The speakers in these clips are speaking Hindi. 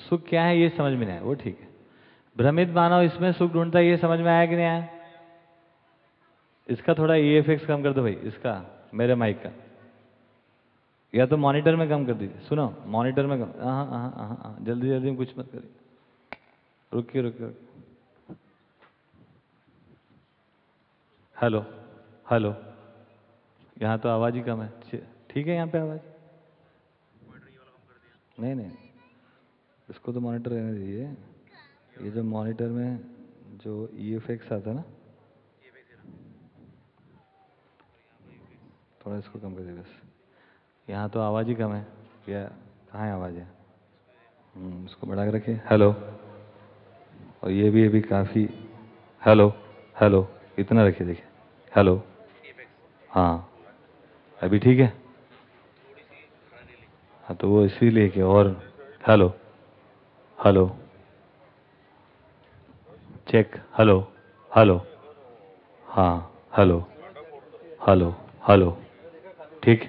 सुख क्या है ये समझ में नहीं आया, वो ठीक है। भ्रमित मानव इसमें सुख ढूंढता है, ये समझ में आया कि नहीं आया? इसका थोड़ा ई एफ़ एक्स कम कर दो भाई, इसका, मेरे माइक का। या तो मॉनिटर में कम कर दीजिए, सुनो मॉनिटर में कम हाँ हाँ हाँ हाँ हाँ जल्दी जल्दी कुछ मत करिए रुकिए रुकिए रुकिए। Hello hello. यहाँ तो आवाज़ ही कम है, ठीक है यहाँ पे आवाज़? नहीं नहीं। इसको तो मॉनिटर रहने दीजिए। ये जो मॉनिटर में जो ई एफ़ एक्स आता है ना? थोड़ा इसको कम कर दीजिए बस। यहाँ तो आवाज़ ही कम है। क्या कहाँ है आवाज़? है हम्म, इसको बढ़ा के रखिए। हेलो और ये भी अभी काफ़ी हेलो हेलो इतना रखिए देखिए। हेलो हाँ। अभी ठीक है? हाँ तो वो इसीलिए कि और hello hello check hello hello हाँ हेलो हेलो हेलो ठीक?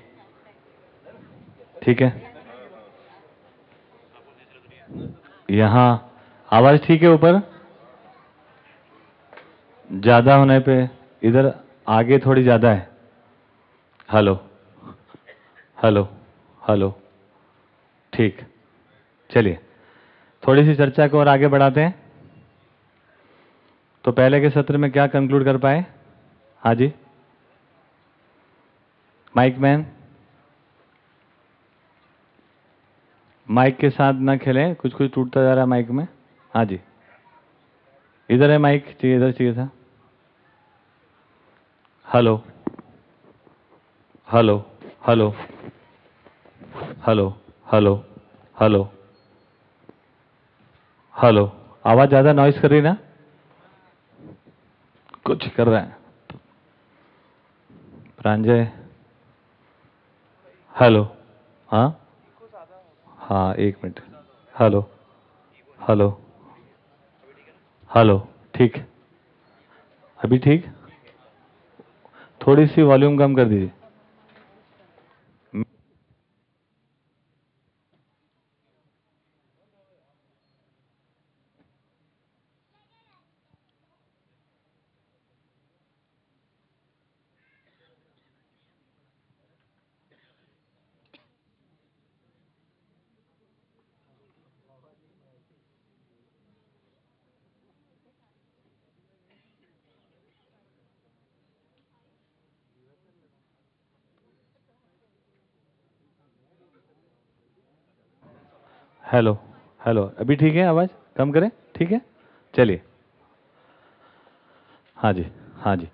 ठीक है? यहाँ आवाज़ ठीक है ऊपर? ज़्यादा होने पे इधर आगे थोड़ी ज़्यादा है। हेलो हेलो हेलो ठीक. चलिए। थोड़ी सी चर्चा को और आगे बढ़ाते हैं। तो पहले के सत्र में क्या कंक्लूड कर पाए? हाँ जी। माइक मैन माइक के साथ ना खेलें कुछ कुछ टूटता जा रहा है माइक में। हाँ जी। इधर है माइक चाहिए, इधर चाहिए था। Hello hello hello hello hello hello hello, आवाज़ ज़्यादा नॉइस कर रही ना? कुछ कर रहे हैं। प्रांजय? हेलो हाँ? हाँ एक मिनट। हेलो हेलो हेलो, ठीक। अभी ठीक? थोड़ी सी वॉल्यूम कम कर दीजिए। Hello hello. अभी ठीक है आवाज़? कम करें? ठीक है? चलिए। हाँ जी हाँ जी।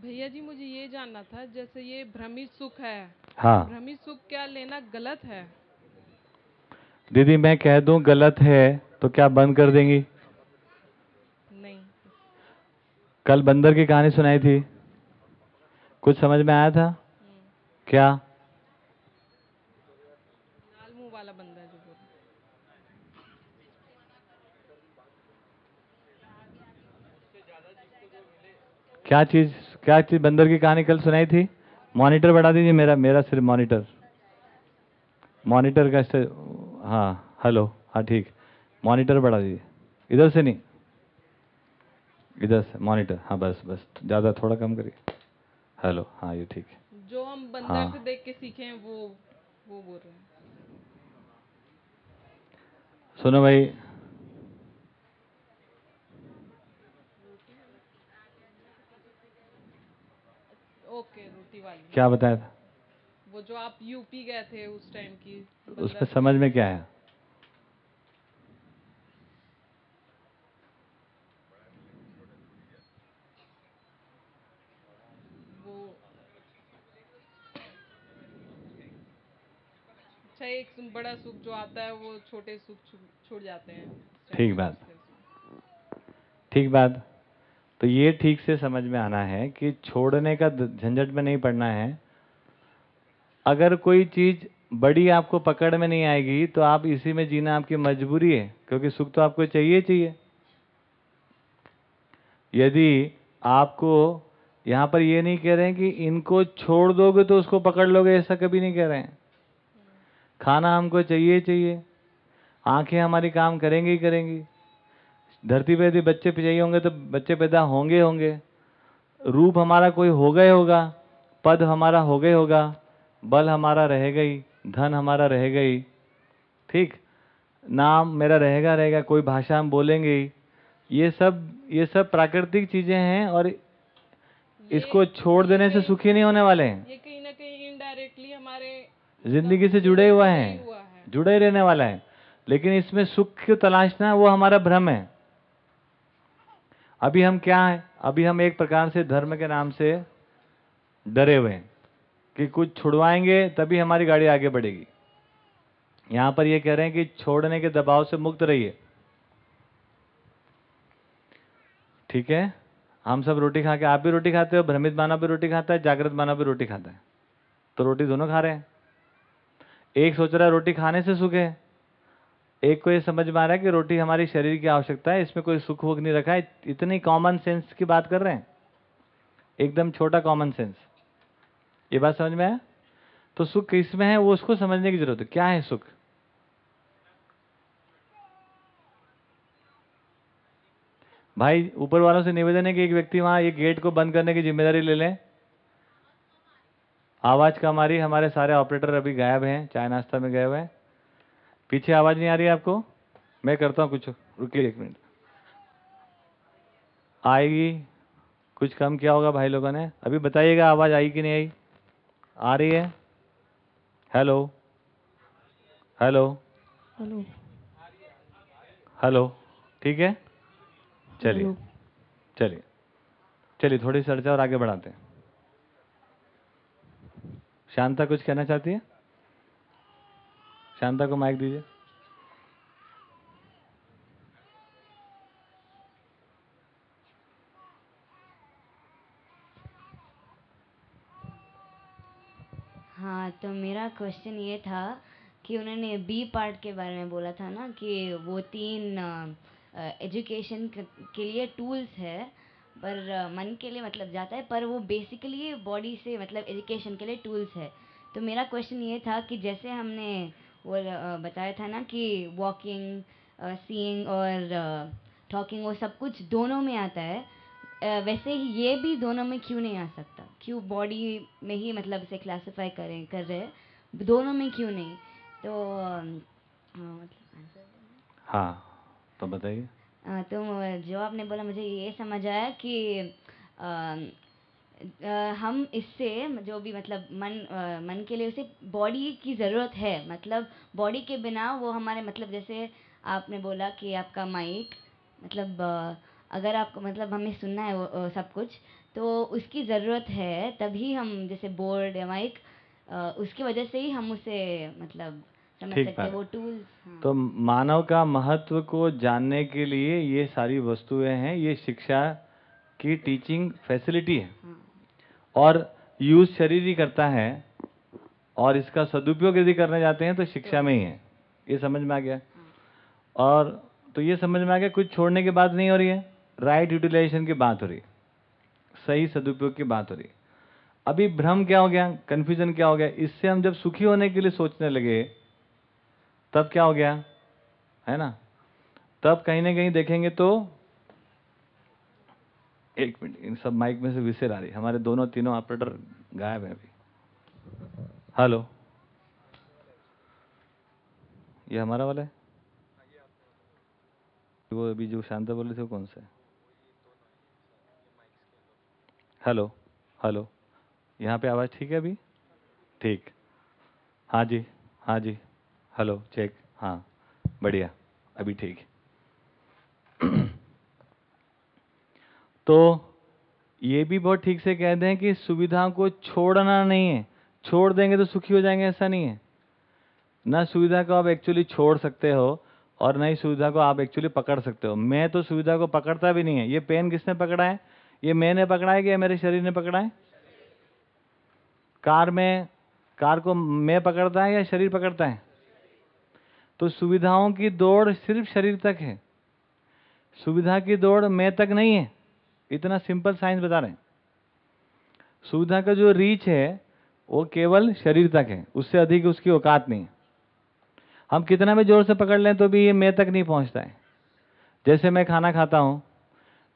भैया जी मुझे ये जानना था जैसे ये भ्रमित सुख है हाँ। भ्रमित सुख क्या लेना गलत है? दीदी मैं कह दूँ गलत है तो क्या बंद कर देंगी? नहीं। कल बंदर की कहानी सुनाई थी। कुछ समझ में आया था? क्या लाल मुँह वाला बंदा जो बोल क्या चीज़ क्या चीज़ बंदर की कहानी कल सुनाई थी? मॉनिटर बढ़ा दीजिए मेरा मेरा सिर्फ़ मॉनिटर। मॉनिटर का से हाँ हेलो हाँ ठीक। मॉनिटर बढ़ा दीजिए। इधर से नहीं। इधर से मॉनिटर। हाँ बस बस ज़्यादा थोड़ा कम करिए। हेलो हाँ ये ठीक। है जो हम बंदर हाँ। से देख के सीखे हैं वो वो बोल रहे हैं। सुनो भाई ओके वाली क्या बताया था? वो जो आप यूपी गए थे उस टाइम की उसमें बंदर समझ में क्या है? वो अच्छा एक बड़ा सुख जो आता है वो छोटे सुख छु- छूट जाते हैं। ठीक बात। ठीक बात। तो ये ठीक से समझ में आना है कि छोड़ने का झंझट में नहीं पड़ना है। अगर कोई चीज़ बड़ी आपको पकड़ में नहीं आएगी तो आप इसी में जीना आपकी मजबूरी है, क्योंकि सुख तो आपको चाहिए चाहिए। यदि आपको यहाँ पर ये नहीं कह रहे हैं कि इनको छोड़ दोगे तो उसको पकड़ लोगे, ऐसा कभी नहीं कह रहे हैं। खाना हमको चाहिए चाहिए। आँखें हमारी काम करेंगी ही करेंगी। धरती पे यदि बच्चे चाहिए होंगे तो बच्चे पैदा होंगे होंगे। रूप हमारा कोई ही होगा पद हमारा ही होगा बल हमारा रह गई धन हमारा रह गई ठीक? नाम मेरा रहेगा रहेगा कोई भाषा हम बोलेंगे ये सब ये सब प्राकृतिक चीज़ें हैं और इसको छोड़ देने से सुखी नहीं होने वाले हैं। ये कहीं ना कहीं इनडायरेक्टली हमारे ज़िंदगी से जुड़े हुए हैं हुआ है। जुड़े रहने वाला है। लेकिन इसमें सुख की तलाशना वो हमारा भ्रम है। अभी हम क्या हैं? अभी हम एक प्रकार से धर्म के नाम से डरे हुए हैं कि कुछ छुड़वाएँगे, तभी हमारी गाड़ी आगे बढ़ेगी। यहाँ पर ये कह रहे हैं कि छोड़ने के दबाव से मुक्त रहिए। ठीक है? हम सब रोटी खा के, आप भी रोटी खाते हो, भ्रमित मानव भी रोटी खाता है, जागृत मानव भी रोटी खाता है। तो रोटी दोनों खा रहे हैं। एक सोच रहा है रोटी खाने से सुख है एक को ये समझ में आ रहा है कि रोटी हमारी शरीर की आवश्यकता है, इसमें कोई सुख वुख नहीं रखा है। इतनी कॉमन सेंस की बात कर रहे हैं? एकदम छोटा कॉमन सेंस ये बात समझ में आया? तो सुख किसमें है, वो उसको समझने की ज़रूरत है। क्या है सुख? भाई, ऊपर वालों से निवेदन है कि एक व्यक्ति वहाँ ये गेट को बंद करने की ज़िम्मेदारी ले लें। आवाज़ कम आ रही, हमारे सारे ऑपरेटर अभी गायब हैं, चाय नाश्ता में गए हुए हैं। पीछे आवाज़ नहीं आ रही है आपको? मैं करता हूँ कुछ। रुकिए एक मिनट। आएगी। कुछ कम किया होगा भाई लोगों ने। अभी बताइएगा आवाज़ आई कि नहीं आई। आ रही है? हेलो हेलो हेलो हेलो ठीक है? चलिए। चलिए। चलिए थोड़ी चर्चा और आगे बढ़ाते हैं। शांता कुछ कहना चाहती है? शांता को माइक दीजिए। हाँ तो मेरा क्वेश्चन ये था कि उन्होंने बी पार्ट के बारे में बोला था ना कि वो तीन एजुकेशन के लिए टूल्स है, पर मन के लिए मतलब जाता है, पर वो बेसिकली बॉडी से मतलब एजुकेशन के लिए टूल्स है। तो मेरा क्वेश्चन ये था कि जैसे हमने वो बताया था ना कि वॉकिंग सीइंग और टॉकिंग वो सब कुछ दोनों में आता है। वैसे ही ये भी दोनों में क्यों नहीं आ सकता? क्यों बॉडी में ही मतलब इसे क्लासिफाई करें कर रहे हैं? दोनों में क्यों नहीं? तो हाँ, मतलब हाँ तो बताइए। तो जो आपने बोला मुझे ये समझ आया कि हम इससे जो भी मतलब मन मन के लिए उसे बॉडी की ज़रूरत है। मतलब बॉडी के बिना वो हमारे मतलब जैसे आपने बोला कि आपका माइक मतलब अगर आपको मतलब हमें सुनना है वो सब कुछ तो उसकी ज़रूरत है। तभी हम जैसे बोर्ड या माइक उसकी वजह से ही हम उसे मतलब समझ ठीक सकते हैं बात। वो टूल्स हाँ। तो मानव का महत्व को जानने के लिए ये सारी वस्तुएँ हैं। ये शिक्षा की टीचिंग फैसिलिटी है। हाँ। और यूज़ शरीर ही करता है, और इसका सदुपयोग यदि करने जाते हैं तो शिक्षा में ही है। ये समझ में आ गया? और तो ये समझ में आ गया, कुछ छोड़ने की बात नहीं हो रही है। राइट यूटिलाइजेशन की बात हो रही है। सही सदुपयोग की बात हो रही है। अभी भ्रम क्या हो गया? कन्फ्यूज़न क्या हो गया? इससे हम जब सुखी होने के लिए सोचने लगे, तब क्या हो गया? है ना? तब कहीं ना कहीं देखेंगे तो एक मिनट, इन सब माइक में से विसेर आ रही। हमारे दोनों तीनों ऑपरेटर गायब हैं अभी। हेलो ये हमारा वाला है? वो अभी जो शांता बोले थे वो कौन सा है? हेलो हेलो यहाँ पे आवाज़ ठीक है अभी? ठीक। हाँ जी हाँ जी। हेलो चेक हाँ। बढ़िया। अभी ठीक। तो ये भी बहुत ठीक से कह दें कि सुविधाओं को छोड़ना नहीं है। छोड़ देंगे तो सुखी हो जाएँगे, ऐसा नहीं है। ना सुविधा को आप एक्चुअली छोड़ सकते हो और ना ही सुविधा को आप एक्चुअली पकड़ सकते हो। मैं तो सुविधा को पकड़ता भी नहीं है। ये पेन किसने पकड़ा है? ये मैंने पकड़ा है कि मेरे शरीर ने पकड़ा है? कार में, कार को मैं पकड़ता है या शरीर पकड़ता है? तो सुविधाओं की दौड़ सिर्फ़ शरीर तक है। सुविधा की दौड़ मैं तक नहीं है। इतना सिंपल साइंस बता रहे हैं। सुविधा का जो रीच है, वो केवल शरीर तक है। उससे अधिक उसकी औकात नहीं हम कितना भी ज़ोर से पकड़ लें तो भी ये मैं तक नहीं पहुँचता है। जैसे मैं खाना खाता हूँ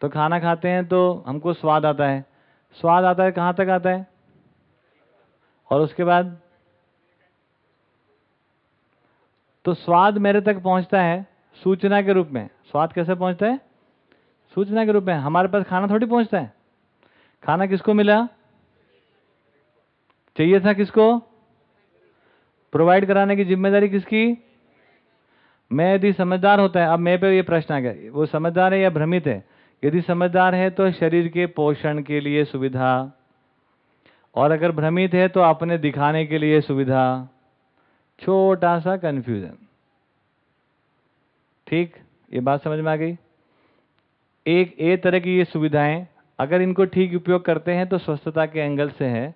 तो खाना खाते हैं तो हमको स्वाद आता है। स्वाद आता है, कहाँ तक आता है? और उसके बाद? तो स्वाद मेरे तक पहुँचता है सूचना के रूप में। स्वाद कैसे पहुँचता है? सूचना के रूप में, हमारे पास खाना थोड़ी पहुँचता है। खाना किसको मिला? चाहिए था किसको? प्रोवाइड कराने की ज़िम्मेदारी किसकी? मैं यदि समझदार होता है, अब मैं पे ये प्रश्न आ गया, वो समझदार है या भ्रमित है? यदि समझदार है तो शरीर के पोषण के लिए सुविधा, और अगर भ्रमित है तो अपने दिखाने के लिए सुविधा। छोटा सा कंफ्यूजन ठीक? ये बात समझ में आ गई? एक, ए तरह की ये सुविधाएँ, अगर इनको ठीक उपयोग करते हैं तो स्वस्थता के एंगल से है,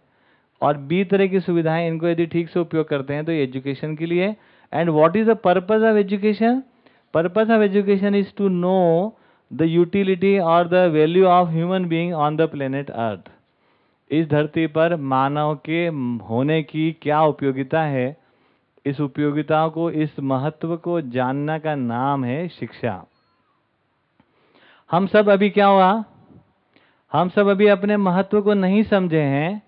और बी तरह की सुविधाएँ इनको यदि ठीक से उपयोग करते हैं तो ये एजुकेशन के लिए and what is the purpose of education purpose of education is to know the utility और the value of human being on the planet earth इस धरती पर मानव के होने की क्या उपयोगिता है? इस उपयोगिता को, इस महत्व को जानना का नाम है शिक्षा। हम सब अभी क्या हुआ? हम सब अभी अपने महत्व को नहीं समझे हैं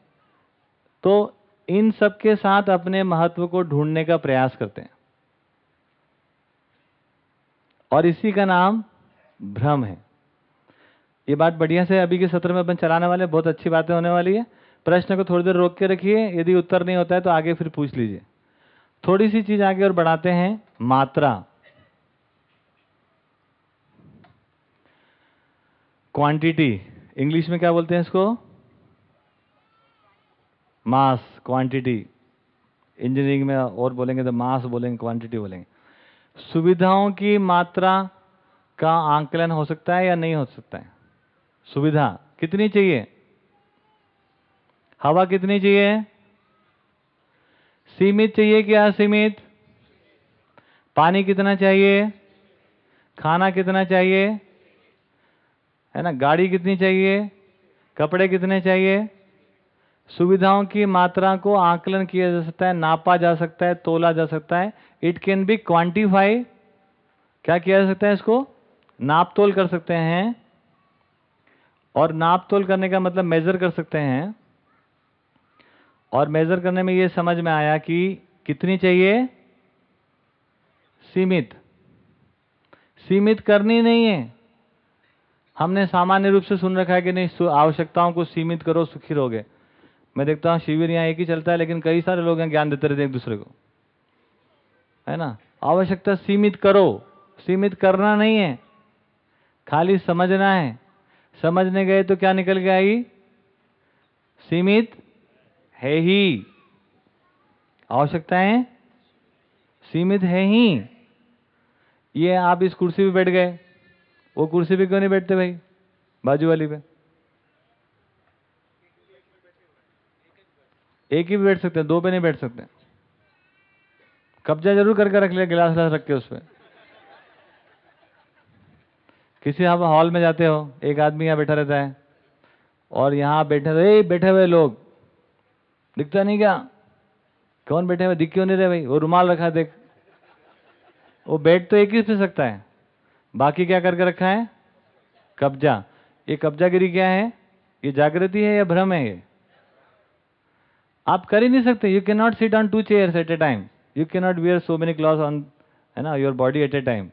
तो इन सब के साथ अपने महत्व को ढूँढने का प्रयास करते हैं। और इसी का नाम भ्रम है। ये बात बढ़िया से अभी के सत्र में अपन चलाने वाले बहुत अच्छी बातें होने वाली है। प्रश्न को थोड़ी देर रोक के रखिए, यदि उत्तर नहीं होता है तो आगे फिर पूछ लीजिए। थोड़ी सी चीज़ आगे और बढ़ाते हैं, मात्रा। क्वांटिटी इंग्लिश में क्या बोलते हैं इसको? मास क्वांटिटी इंजीनियरिंग में और बोलेंगे तो मास बोलेंगे क्वांटिटी बोलेंगे. सुविधाओं की मात्रा का आंकलन हो सकता है या नहीं हो सकता है? सुविधा कितनी चाहिए? हवा कितनी चाहिए? सीमित चाहिए कि असीमित पानी कितना चाहिए? खाना कितना चाहिए? है ना? गाड़ी कितनी चाहिए? कपड़े कितने चाहिए? सुविधाओं की मात्रा को आकलन किया जा सकता है, नापा जा सकता है, तोला जा सकता है। इट कैन बी क्वांटिफाई क्या किया जा सकता है इसको? नाप तोल कर सकते हैं। और नाप तोल करने का मतलब मेजर कर सकते हैं। और मेजर करने में ये समझ में आया कि कितनी चाहिए? सीमित। सीमित करनी नहीं है। हमने सामान्य रूप से सुन रखा है कि नहीं आवश्यकताओं को सीमित करो, सुखी रहोगे। मैं देखता हूँ शिविर यहाँ एक ही चलता है, लेकिन कई सारे लोग यहाँ ज्ञान देते रहते एक दूसरे को। है ना? आवश्यकता सीमित करो। सीमित करना नहीं है। खाली समझना है। समझने गए तो क्या निकल के आई? सीमित है ही। आवश्यकताएँ सीमित है ही। ये आप इस कुर्सी पे बैठ गए। वो कुर्सी पे क्यों नहीं बैठते भाई? बाजू वाली पे। एक ही पे बैठ सकते हैं, दो पे नहीं बैठ सकते। कब्जा ज़रूर करके रख लिया, गिलास रख के उस पर किसी आप हॉल में जाते हो, एक आदमी यहाँ बैठा रहता है, और यहाँ बैठे रहे बैठे हुए लोग, दिखता नहीं क्या? कौन बैठे हुए? दिख क्यों नहीं रहे भाई? वो रुमाल रखा देख। वो बैठ तो एक ही से सकता है। बाकी क्या करके रखा है? कब्जा। ये कब्जागिरी क्या है? ये जागृति है या भ्रम है ये? आप कर ही नहीं सकते। You can not sit on two chairs at a time you can not wear so many cloth on है ना your body at a time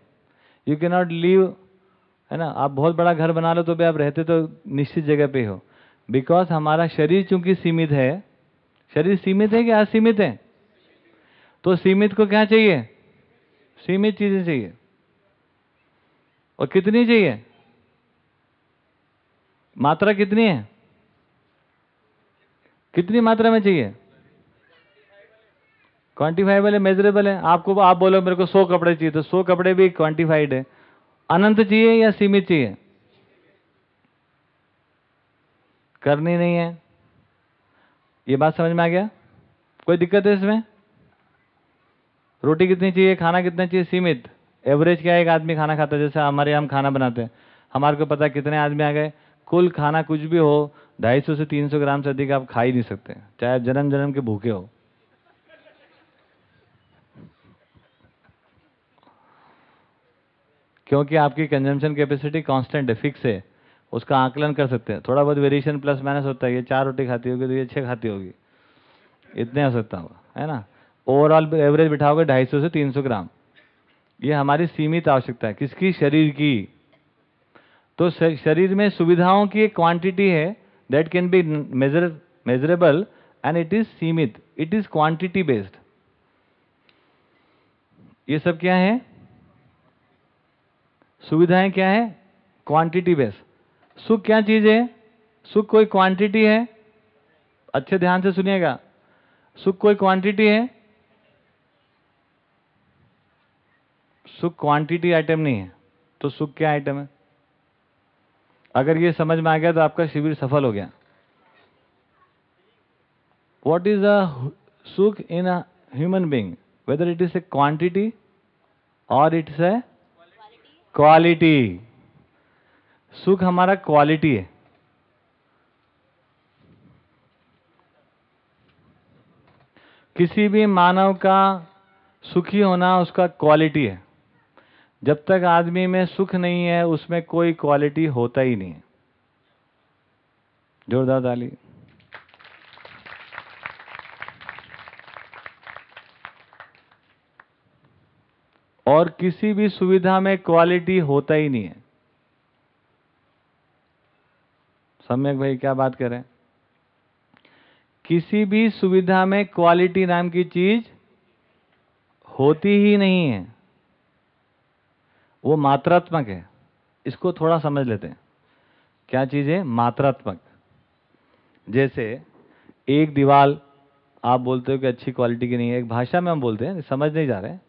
you can not leave है ना, आप बहुत बड़ा घर बना लो तो भी आप रहते तो निश्चित जगह पे हो। बिकॉज़ हमारा शरीर चूँकि सीमित है, शरीर सीमित है कि असीमित है? तो सीमित को क्या चाहिए? सीमित चीज़ें चाहिए। और कितनी चाहिए? मात्रा कितनी है? कितनी मात्रा में चाहिए? क्वांटिफाइबल है मेजरेबल है। आपको, आप बोलो, मेरे को सौ कपड़े चाहिए तो सौ कपड़े भी क्वांटिफाइड है। अनंत चाहिए या सीमित चाहिए? करनी नहीं है। ये बात समझ में आ गया? कोई दिक्कत है इसमें? रोटी कितनी चाहिए, खाना कितना चाहिए, सीमित? एवरेज क्या है? एक आदमी खाना खाता है, जैसे हमारे हम खाना बनाते हैं। हमारे को पता कितने आदमी आ गए। कुल खाना कुछ भी हो, ढाई सौ से तीन सौ ग्राम से अधिक आप खा ही नहीं सकते। चाहे आप जन्म जन्म के भूखे हो। क्योंकि आपकी कंजम्पशन कैपेसिटी कांस्टेंट है फिक्स है। उसका आकलन कर सकते हैं। थोड़ा बहुत वेरिएशन प्लस माइनस होता है। ये चार रोटी खाती होगी तो ये छः खाती होगी। इतने हो सकता होगा, है ना? ओवरऑल एवरेज बिठाओगे ढाई सौ से तीन सौ ग्राम। ये हमारी सीमित आवश्यकता है, किसकी? शरीर की। तो शरीर में सुविधाओं की एक क्वांटिटी है that can be measure measurable and it is सीमित इट इज़ क्वांटिटी बेस्ड ये सब क्या है? सुविधाएँ क्या है? क्वांटिटी बेस्ड सुख क्या चीज़ है? सुख कोई क्वांटिटी है? अच्छे ध्यान से सुनिएगा। सुख कोई क्वांटिटी है? सुख क्वांटिटी आइटम नहीं है तो सुख क्या आइटम है? अगर ये समझ में आ गया तो आपका शिविर सफल हो गया। What is a sukh in a human being? Whether it is a quantity or it's a quality? सुख हमारा क्वालिटी है। किसी भी मानव का सुखी होना उसका क्वालिटी है। जब तक आदमी में सुख नहीं है, उसमें कोई क्वालिटी होता ही नहीं जोरदार ताली। और किसी भी सुविधा में क्वालिटी होता ही नहीं है। सम्यक भाई, क्या बात करें? किसी भी सुविधा में क्वालिटी नाम की चीज़ होती ही नहीं है। वो मात्रात्मक है। इसको थोड़ा समझ लेते हैं। क्या चीज़ है? मात्रात्मक। जैसे एक दीवार आप बोलते हो कि अच्छी क्वालिटी की नहीं है। एक भाषा में हम बोलते हैं, समझ नहीं जा रहे। हैं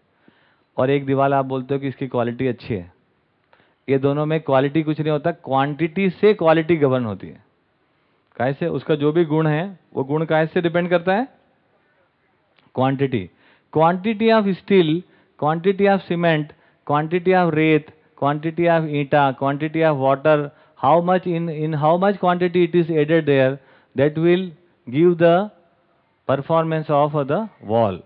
और एक दीवार आप बोलते हो कि इसकी क्वालिटी अच्छी है। ये दोनों में क्वालिटी कुछ नहीं होता, क्वांटिटी से क्वालिटी गवर्न होती है। कैसे? उसका जो भी गुण है, वो गुण कैसे डिपेंड करता है? Quantity. Quantity of steel, quantity of cement quantity of रेत quantity of eta quantity of water how much in in how much quantity it is added there that will give the performance of the wall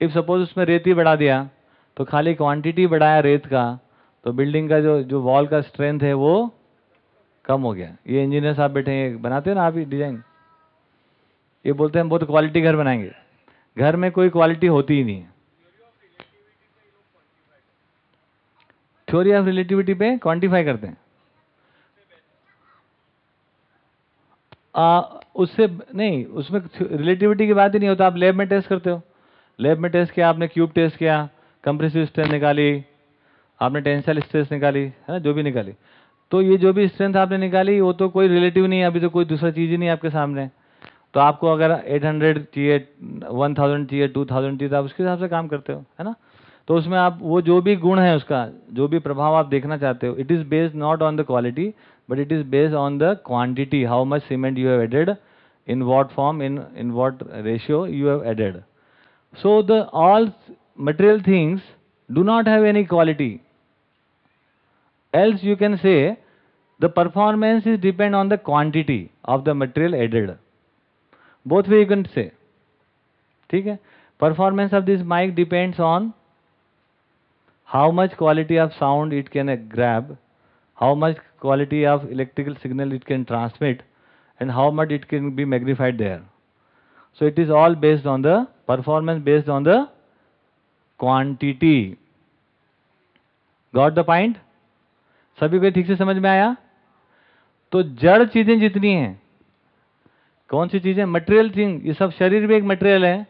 if suppose उसमें रेत ही बढ़ा दिया तो खाली क्वांटिटी बढ़ाया रेत का तो बिल्डिंग का जो जो वॉल का स्ट्रेंथ है वो कम हो गया। ये इंजीनियर साहब बैठे हैं, बनाते हैं ना आप ही डिज़ाइन ये बोलते हैं हम बहुत क्वालिटी घर बनाएँगे। घर में कोई क्वालिटी होती ही नहीं है। थ्योरी ऑफ़ रिलेटिविटी पे क्वांटिफाई करते हैं। आ, उससे नहीं उसमें रिलेटिविटी की बात ही नहीं होता आप लैब में टेस्ट करते हो। लैब में टेस्ट किया आपने क्यूब टेस्ट किया कंप्रेसिव स्ट्रेंथ निकाली आपने टेंसाइल स्ट्रेस निकाली है ना जो भी निकाली। तो ये जो भी स्ट्रेंथ आपने निकाली वो तो कोई रिलेटिव नहीं है अभी तो कोई दूसरा चीज़ ही नहीं आपके सामने। तो आपको अगर 800 चाहिए 1000 चाहिए 2000 चाहिए तो आप उसके हिसाब से काम करते हो है ना? तो उसमें आप, वो जो भी गुण है उसका, जो भी प्रभाव आप देखना चाहते हो it is based not on the quality but it is based on the quantity how much cement you have added in what form in in what ratio you have added so the all material things do not have any quality else you can say the performance is depend on the quantity of the material added both way you can say ठीक है? Performance of this mic depends on how much quality of sound it can uh, grab how much quality of electrical signal it can transmit and how much it can be magnified there. So it is all based on the performance based on the quantity. Got the point? सभी को ठीक से समझ में आया तो जड़ चीज़ें जितनी हैं कौन सी चीज़ें मटेरियल थिंग ये सब शरीर भी एक मटेरियल है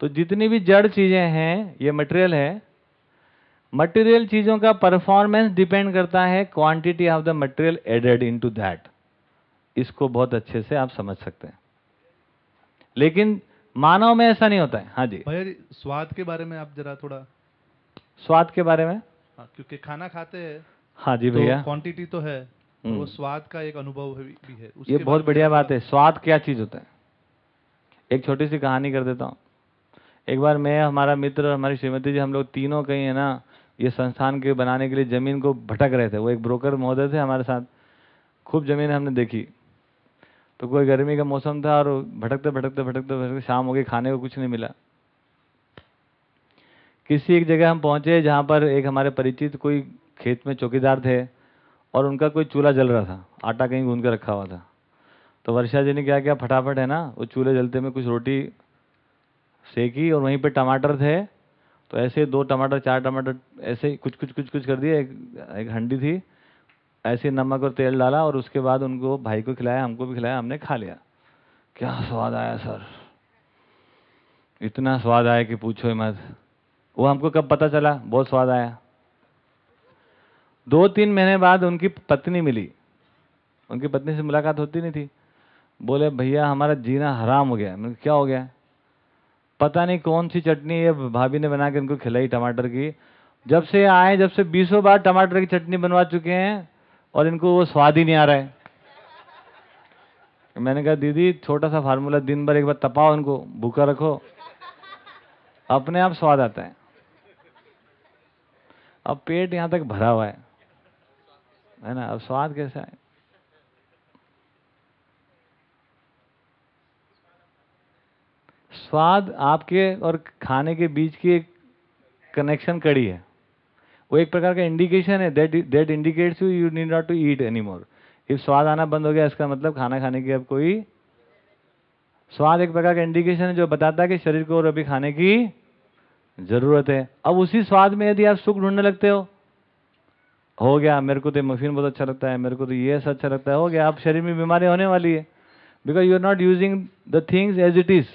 तो जितनी भी जड़ चीज़ें हैं ये मटेरियल है मटेरियल चीज़ों का परफॉर्मेंस डिपेंड करता है quantity of the material added into that इसको बहुत अच्छे से आप समझ सकते हैं। लेकिन मानव में ऐसा नहीं होता है। हाँ जी। भैया स्वाद के बारे में आप जरा थोड़ा। स्वाद के बारे में? हाँ, क्योंकि खाना खाते हैं हाँ जी तो भैया क्वांटिटी तो है तो हम्म। वो स्वाद का एक अनुभव भी है। उसके ये बहुत बढ़िया बात है। स्वाद क्या चीज़ होता है? एक छोटी सी कहानी कर देता हूँ। एक बार मैं हमारा मित्र हमारी श्रीमती जी हम लोग तीनों कहीं है ना ये संस्थान के बनाने के लिए ज़मीन को भटक रहे थे। वो एक ब्रोकर महोदय थे हमारे साथ। खूब ज़मीन हमने देखी। तो कोई गर्मी का मौसम था और भटकते भटकते भटकते भटकते शाम हो गई, खाने को कुछ नहीं मिला। किसी एक जगह हम पहुँचे जहाँ पर एक हमारे परिचित कोई खेत में चौकीदार थे और उनका कोई चूल्हा जल रहा था। आटा कहीं गूंद कर रखा हुआ था। तो वर्षा जी ने क्या किया? फटाफट है ना, वो चूल्हे जलते में कुछ रोटी सेकी और वहीं पे टमाटर थे तो ऐसे दो टमाटर चार टमाटर ऐसे कुछ कुछ कुछ कुछ कर दिए। एक, एक हंडी थी ऐसे नमक और तेल डाला और उसके बाद उनको भाई को खिलाया हमको भी खिलाया हमने खा लिया। क्या स्वाद आया सर? इतना स्वाद आया कि पूछो मत। वो हमको कब पता चला? बहुत स्वाद आया। दो तीन महीने बाद उनकी पत्नी मिली। उनकी पत्नी से मुलाकात होती नहीं थी। बोले भैया हमारा जीना हराम हो गया। मैंने क्या हो गया? पता नहीं कौन सी चटनी ये भाभी ने बना के उनको खिलाई टमाटर की। जब से आए जब से बीसों बार टमाटर की चटनी बनवा चुके हैं और इनको वो स्वाद ही नहीं आ रहा है। मैंने कहा, दीदी, छोटा सा फार्मूला, दिन भर एक बार तपाओ इनको, भूखा रखो। अपने आप स्वाद आता है। अब पेट यहाँ तक भरा हुआ है। है ना? अब स्वाद कैसा है? स्वाद आपके और खाने के बीच की एक कनेक्शन कड़ी है। वो एक प्रकार का इंडिकेशन है that that indicates you you need not to eat any more if स्वाद आना बंद हो गया, इसका मतलब खाना खाने की अब कोई स्वाद एक प्रकार का इंडिकेशन है जो बताता है कि शरीर को और अभी खाने की ज़रूरत है। अब उसी स्वाद में यदि आप सुख ढूँढने लगते हो हो गया, मेरे को तो मफिन बहुत अच्छा लगता है, मेरे को तो ये सब अच्छा लगता है, हो गया, आप शरीर में बीमारी होने वाली है। Because you are not using the things as it is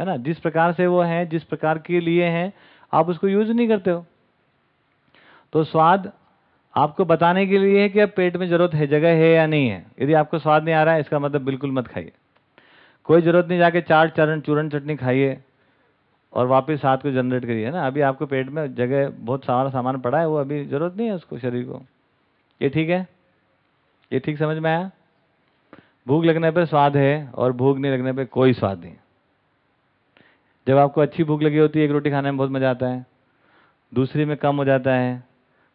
है ना? जिस प्रकार से वो हैं, जिस प्रकार के लिए हैं, आप उसको यूज़ नहीं करते हो। तो स्वाद आपको बताने के लिए है कि अब पेट में ज़रूरत है, जगह है या नहीं है। यदि आपको स्वाद नहीं आ रहा है, इसका मतलब बिल्कुल मत खाइए। कोई ज़रूरत नहीं, जाके चाट चरण चूरन चटनी खाइए और वापस हाथ को जनरेट करिए ना? अभी आपको पेट में जगह, बहुत सारा सामान पड़ा है, वो अभी ज़रूरत नहीं है उसको, शरीर को। ये ठीक है? ये ठीक समझ में आया? भूख लगने पर स्वाद है और भूख नहीं लगने पर कोई स्वाद नहीं जब आपको अच्छी भूख लगी होती है, एक रोटी खाने में बहुत मज़ा आता है। दूसरी में कम हो जाता है।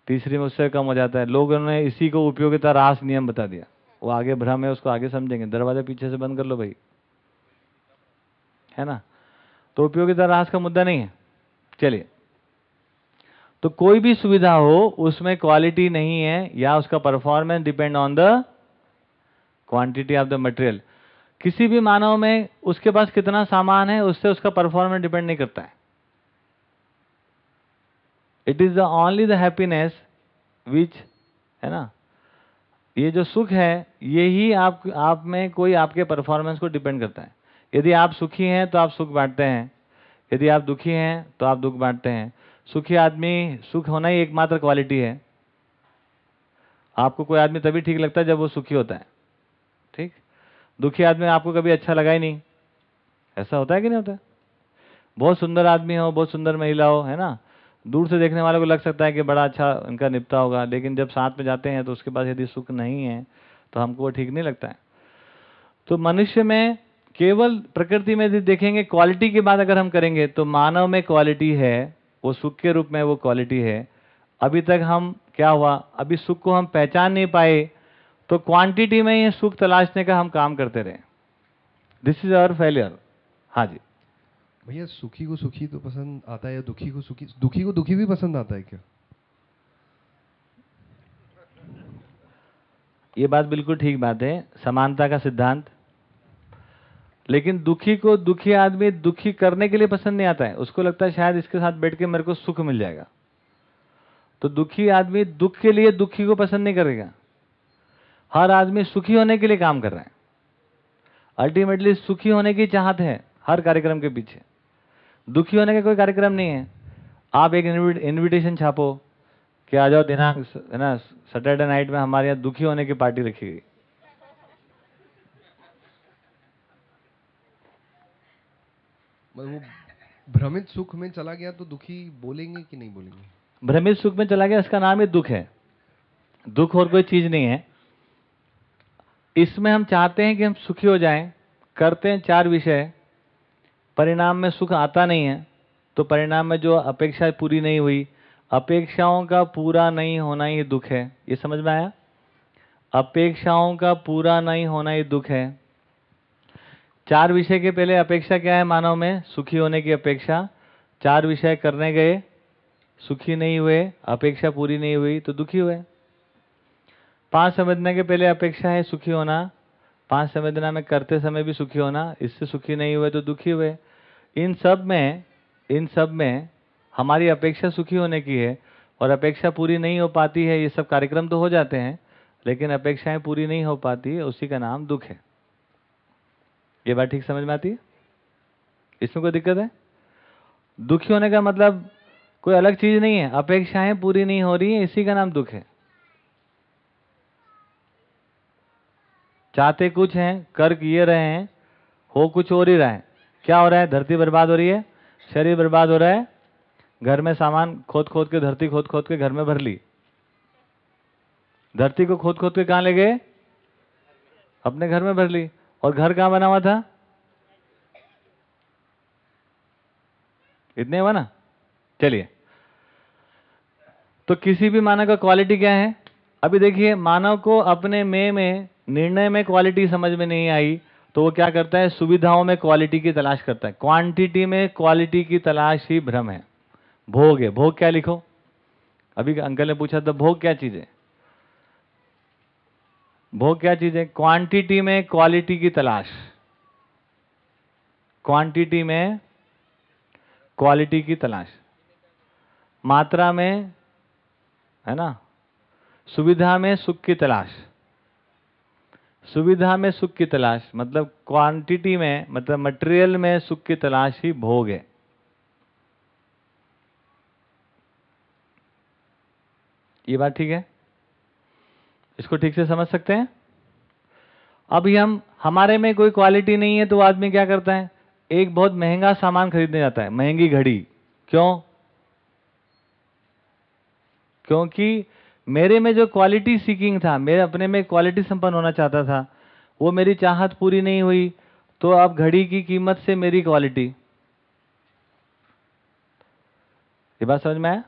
तीसरी में उससे कम हो जाता है। लोगों ने इसी को उपयोगिता रास नियम बता दिया। वो आगे भ्रम है उसको आगे समझेंगे। दरवाज़ा पीछे से बंद कर लो भाई। है ना? तो उपयोगिता रास का मुद्दा नहीं है। चलिए। तो कोई भी सुविधा हो, उसमें क्वालिटी नहीं है या उसका performance depend on the quantity of the material किसी भी मानव में उसके पास कितना सामान है, उससे उसका परफॉर्मेंस डिपेंड नहीं करता है। It is the only the happiness which है ना? ये जो सुख है यही आप आप में कोई आपके परफॉर्मेंस को डिपेंड करता है। यदि आप सुखी हैं तो आप सुख बांटते हैं। यदि आप दुखी हैं तो आप दुख बांटते हैं। सुखी आदमी, सुख होना ही एकमात्र क्वालिटी है। आपको कोई आदमी तभी ठीक लगता है जब वो सुखी होता है। ठीक? दुखी आदमी आपको कभी अच्छा लगा ही नहीं। ऐसा होता है कि नहीं होता? बहुत सुंदर आदमी हो, बहुत सुंदर महिला हो, है ना? दूर से देखने वाले को लग सकता है कि बड़ा अच्छा उनका निपटा होगा, लेकिन जब साथ में जाते हैं तो उसके पास यदि सुख नहीं है तो हमको वो ठीक नहीं लगता है। तो मनुष्य में केवल प्रकृति में यदि देखेंगे क्वालिटी की बात अगर हम करेंगे तो मानव में क्वालिटी है, वो सुख के रूप में वो क्वालिटी है। अभी तक हम क्या हुआ? अभी सुख को हम पहचान नहीं पाए तो क्वांटिटी में ही सुख तलाशने का हम काम करते रहे। दिस इज़ आवर फेलियर हाँ जी। भैया सुखी को सुखी तो पसंद आता है या दुखी को सुखी? दुखी को दुखी भी पसंद आता है क्या? ये बात बिल्कुल ठीक बात है। समानता का सिद्धांत। लेकिन दुखी को दुखी आदमी दुखी करने के लिए पसंद नहीं आता है। उसको लगता है शायद इसके साथ बैठ के मेरे को सुख मिल जाएगा। तो दुखी आदमी दुख के लिए दुखी को पसंद नहीं करेगा। हर आदमी सुखी होने के लिए काम कर रहे हैं। अल्टीमेटली सुखी होने की चाहत है हर कार्यक्रम के पीछे। दुखी होने का कोई कार्यक्रम नहीं है। आप एक इनविटेशन छापो कि आ जाओ दिनांक है ना सैटरडे नाइट में हमारे यहाँ दुखी होने की पार्टी रखी गई। मतलब वो भ्रमित सुख में चला गया तो दुखी बोलेंगे कि नहीं बोलेंगे? भ्रमित सुख में चला गया इसका नाम ही दुख है। दुख और कोई चीज़ नहीं है। इसमें हम चाहते हैं कि हम सुखी हो जाएँ, करते हैं चार विषय। परिणाम में सुख आता नहीं है तो परिणाम में जो अपेक्षा पूरी नहीं हुई, अपेक्षाओं का पूरा नहीं होना ही दुख है। ये समझ में आया? अपेक्षाओं का पूरा नहीं होना ही दुख है। चार विषय के पहले अपेक्षा क्या है मानव में? सुखी होने की अपेक्षा। चार विषय करने गए, सुखी नहीं हुए, अपेक्षा पूरी नहीं हुई तो दुखी हुए। पाँच समझने के पहले अपेक्षा है सुखी होना। पाँच संवेदना में करते समय भी सुखी होना। इससे सुखी नहीं हुए तो दुखी हुए। इन सब में, इन सब में हमारी अपेक्षा सुखी होने की है और अपेक्षा पूरी नहीं हो पाती है, ये सब कार्यक्रम तो हो जाते हैं, लेकिन अपेक्षाएँ पूरी नहीं हो पाती है उसी का नाम दुख है। ये बात ठीक समझ में आती है? इसमें कोई दिक्कत है? दुखी होने का मतलब कोई अलग चीज़ नहीं है। अपेक्षाएँ पूरी नहीं हो रही है, इसी का नाम दुख है। चाहते कुछ हैं, कर किए रहे हैं, हो कुछ और ही रहा है। क्या हो रहा है? धरती बर्बाद हो रही है? शरीर बर्बाद हो रहा है? घर में सामान खोद खोद के, धरती खोद खोद के घर में भर ली। धरती को खोद खोद के कहाँ ले गए? अपने घर में भर ली। और घर कहाँ बना हुआ था? इतने हुआ ना? चलिए। तो किसी भी मानव का क्वालिटी क्या है? अभी देखिए, मानव को अपने में में निर्णय में क्वालिटी समझ में नहीं आई तो वो क्या करता है? सुविधाओं में क्वालिटी की तलाश करता है। क्वांटिटी में क्वालिटी की तलाश ही भ्रम है। भोग है। भोग क्या लिखो? अभी अंकल ने पूछा था भोग क्या चीज़ है? भोग क्या चीज़ है? क्वांटिटी में क्वालिटी की तलाश। क्वांटिटी में क्वालिटी की तलाश। मात्रा में, है ना? सुविधा में सुख की तलाश। सुविधा में सुख की तलाश मतलब क्वांटिटी में मतलब मटेरियल में सुख की तलाश ही भोग है। ये बात ठीक है? इसको ठीक से समझ सकते हैं? अभी हम, हमारे में कोई क्वालिटी नहीं है तो आदमी क्या करता है? एक बहुत महँगा सामान खरीदने जाता है, महँगी घड़ी। क्यों? क्योंकि मेरे में जो क्वालिटी सीकिंग था, मेरे अपने में क्वालिटी संपन्न होना चाहता था, वो मेरी चाहत पूरी नहीं हुई तो अब घड़ी की कीमत से मेरी क्वालिटी ये बात समझ में आया?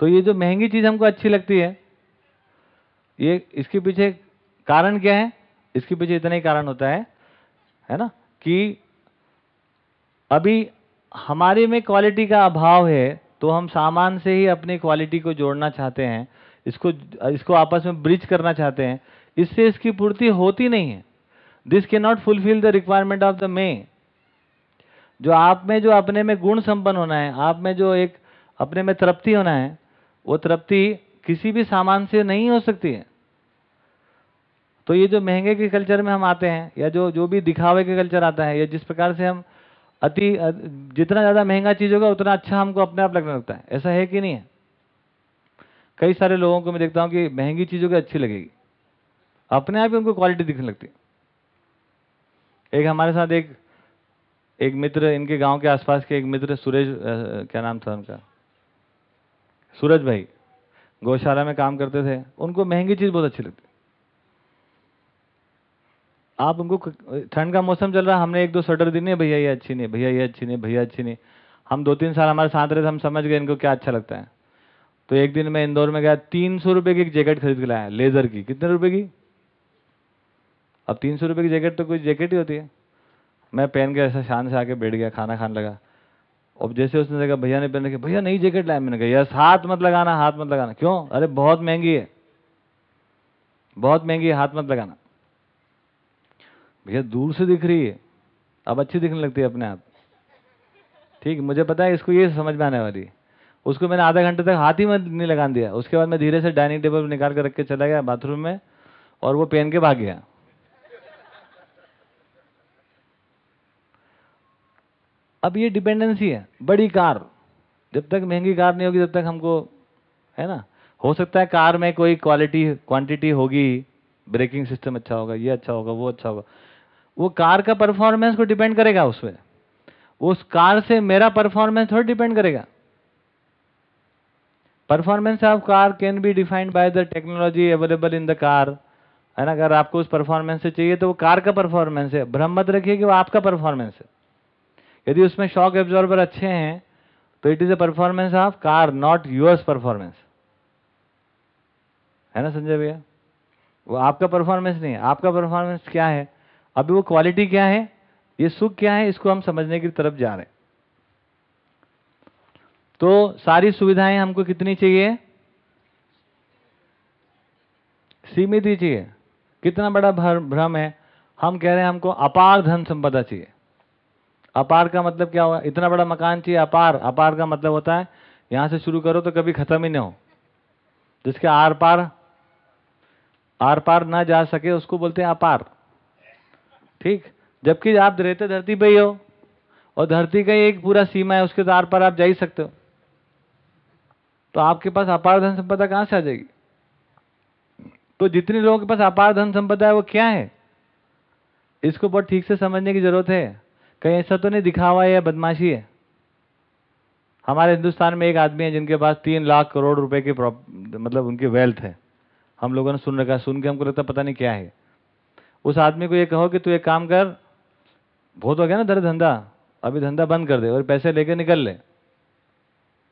तो ये जो महँगी चीज़ हमको अच्छी लगती है, ये इसके पीछे कारण क्या है? इसके पीछे इतना ही कारण होता है है ना? कि अभी हमारे में क्वालिटी का अभाव है तो हम सामान से ही अपनी क्वालिटी को जोड़ना चाहते हैं इसको इसको आपस में ब्रिज करना चाहते हैं। इससे इसकी पूर्ति होती नहीं है। This can not fulfill the requirement of the may जो आप में, जो अपने में गुण संपन्न होना है, आप में जो एक, अपने में तृप्ति होना है, वो तृप्ति किसी भी सामान से नहीं हो सकती है। तो ये जो महँगे के कल्चर में हम आते हैं, या जो जो भी दिखावे के कल्चर आता है, या जिस प्रकार से हम अति जितना ज़्यादा महँगा चीज़ होगा, उतना अच्छा हमको अपने आप लगने लगता है। ऐसा है कि नहीं है? कई सारे लोगों को मैं देखता हूँ कि महँगी चीज़ों की अच्छी लगेगी। अपने आप ही उनको क्वालिटी दिखने लगती एक हमारे साथ एक एक मित्र इनके गाँव के आसपास के एक मित्र सुरेश क्या नाम था उनका? सूरज भाई, गौशाला में काम करते थे। उनको महँगी चीज़ बहुत अच्छी लगती आप उनको ठंड का मौसम चल रहा, हमने एक दो स्वेटर दी, नहीं, भैया ये अच्छी नहीं भैया ये अच्छी नहीं भैया अच्छी नहीं हम दो तीन साल हमारे साथ रहे थे हम समझ गए इनको क्या अच्छा लगता है। तो एक दिन मैं इंदौर में गया, तीन सौ रुपये की एक जैकेट खरीद के लाया, लेजर की। कितने रुपए की? अब तीन सौ रुपये की जैकेट तो कोई जैकेट ही होती है। मैं पहन के ऐसा शान से आके बैठ गया, खाना खाने लगा। अब जैसे उसने देखा, भैया ने पहन के भैया, नई जैकेट लाया। मैंने कहा यार हाथ मत लगाना, हाथ मत लगाना। क्यों? अरे, बहुत महँगी है। बहुत महँगी है, हाथ मत लगाना। भैया, दूर से दिख रही है। अब अच्छी दिखने लगती है अपने आप। ठीक, मुझे पता है इसको ये समझ में आने वाली है। उसको मैंने आधा घंटे तक हाथ ही में नहीं लगा दिया। उसके बाद मैं धीरे से डाइनिंग टेबल पर निकाल कर रख के चला गया बाथरूम में और वो पहन के भाग गया। अब ये डिपेंडेंसी है, बड़ी कार। जब तक महँगी कार नहीं होगी, तब तक हमको, है ना? हो सकता है कार में कोई क्वालिटी क्वांटिटी होगी ब्रेकिंग सिस्टम अच्छा होगा, ये अच्छा होगा, वो अच्छा होगा। वो कार का परफॉर्मेंस को डिपेंड करेगा उसमें। उस कार से मेरा परफॉर्मेंस थोड़ा डिपेंड करेगा। Performance of car can be defined by the technology available in the car है ना? अगर आपको उस परफॉर्मेंस से चाहिए तो वो कार का परफॉर्मेंस है। भ्रम मत रखिए कि वो आपका परफॉर्मेंस है। यदि उसमें शॉक एब्जॉर्बर अच्छे हैं तो it is a performance of car not yours performance है ना संजय भैया? वो आपका परफॉर्मेंस नहीं है। आपका परफॉर्मेंस क्या है? अभी वो क्वालिटी क्या है? ये सुख क्या है? इसको हम समझने की तरफ़ जा रहे हैं। तो सारी सुविधाएँ हमको कितनी चाहिए? सीमित ही चाहिए। कितना बड़ा भ्रम है। हम कह रहे हैं हमको अपार धन संपदा चाहिए। अपार का मतलब क्या हुआ? इतना बड़ा मकान चाहिए, अपार। अपार का मतलब होता है, यहाँ से शुरू करो तो कभी खत्म ही नहीं हो। जिसके आर पार आर पार ना जा सके, उसको बोलते हैं अपार। ठीक? जबकि आप रहते धरती पे ही हो, और धरती का एक पूरा सीमा है, उसके तो आर पार आप जा ही सकते हो। तो आपके पास अपार धन संपदा कहाँ से आ जाएगी? तो जितने लोगों के पास अपार धन संपदा है वो क्या है? इसको बहुत ठीक से समझने की ज़रूरत है। कहीं ऐसा तो नहीं दिखावा है या बदमाशी है? हमारे हिंदुस्तान में एक आदमी है जिनके पास तीन लाख करोड़ रुपए के मतलब उनकी वेल्थ है। हम लोगों ने सुन रखा सुन के हमको लगता पता नहीं क्या है। उस आदमी को ये कहो कि तू एक काम कर, बहुत हो गया ना दर धंधा, अभी धंधा बंद कर दे और पैसे लेके निकल ले।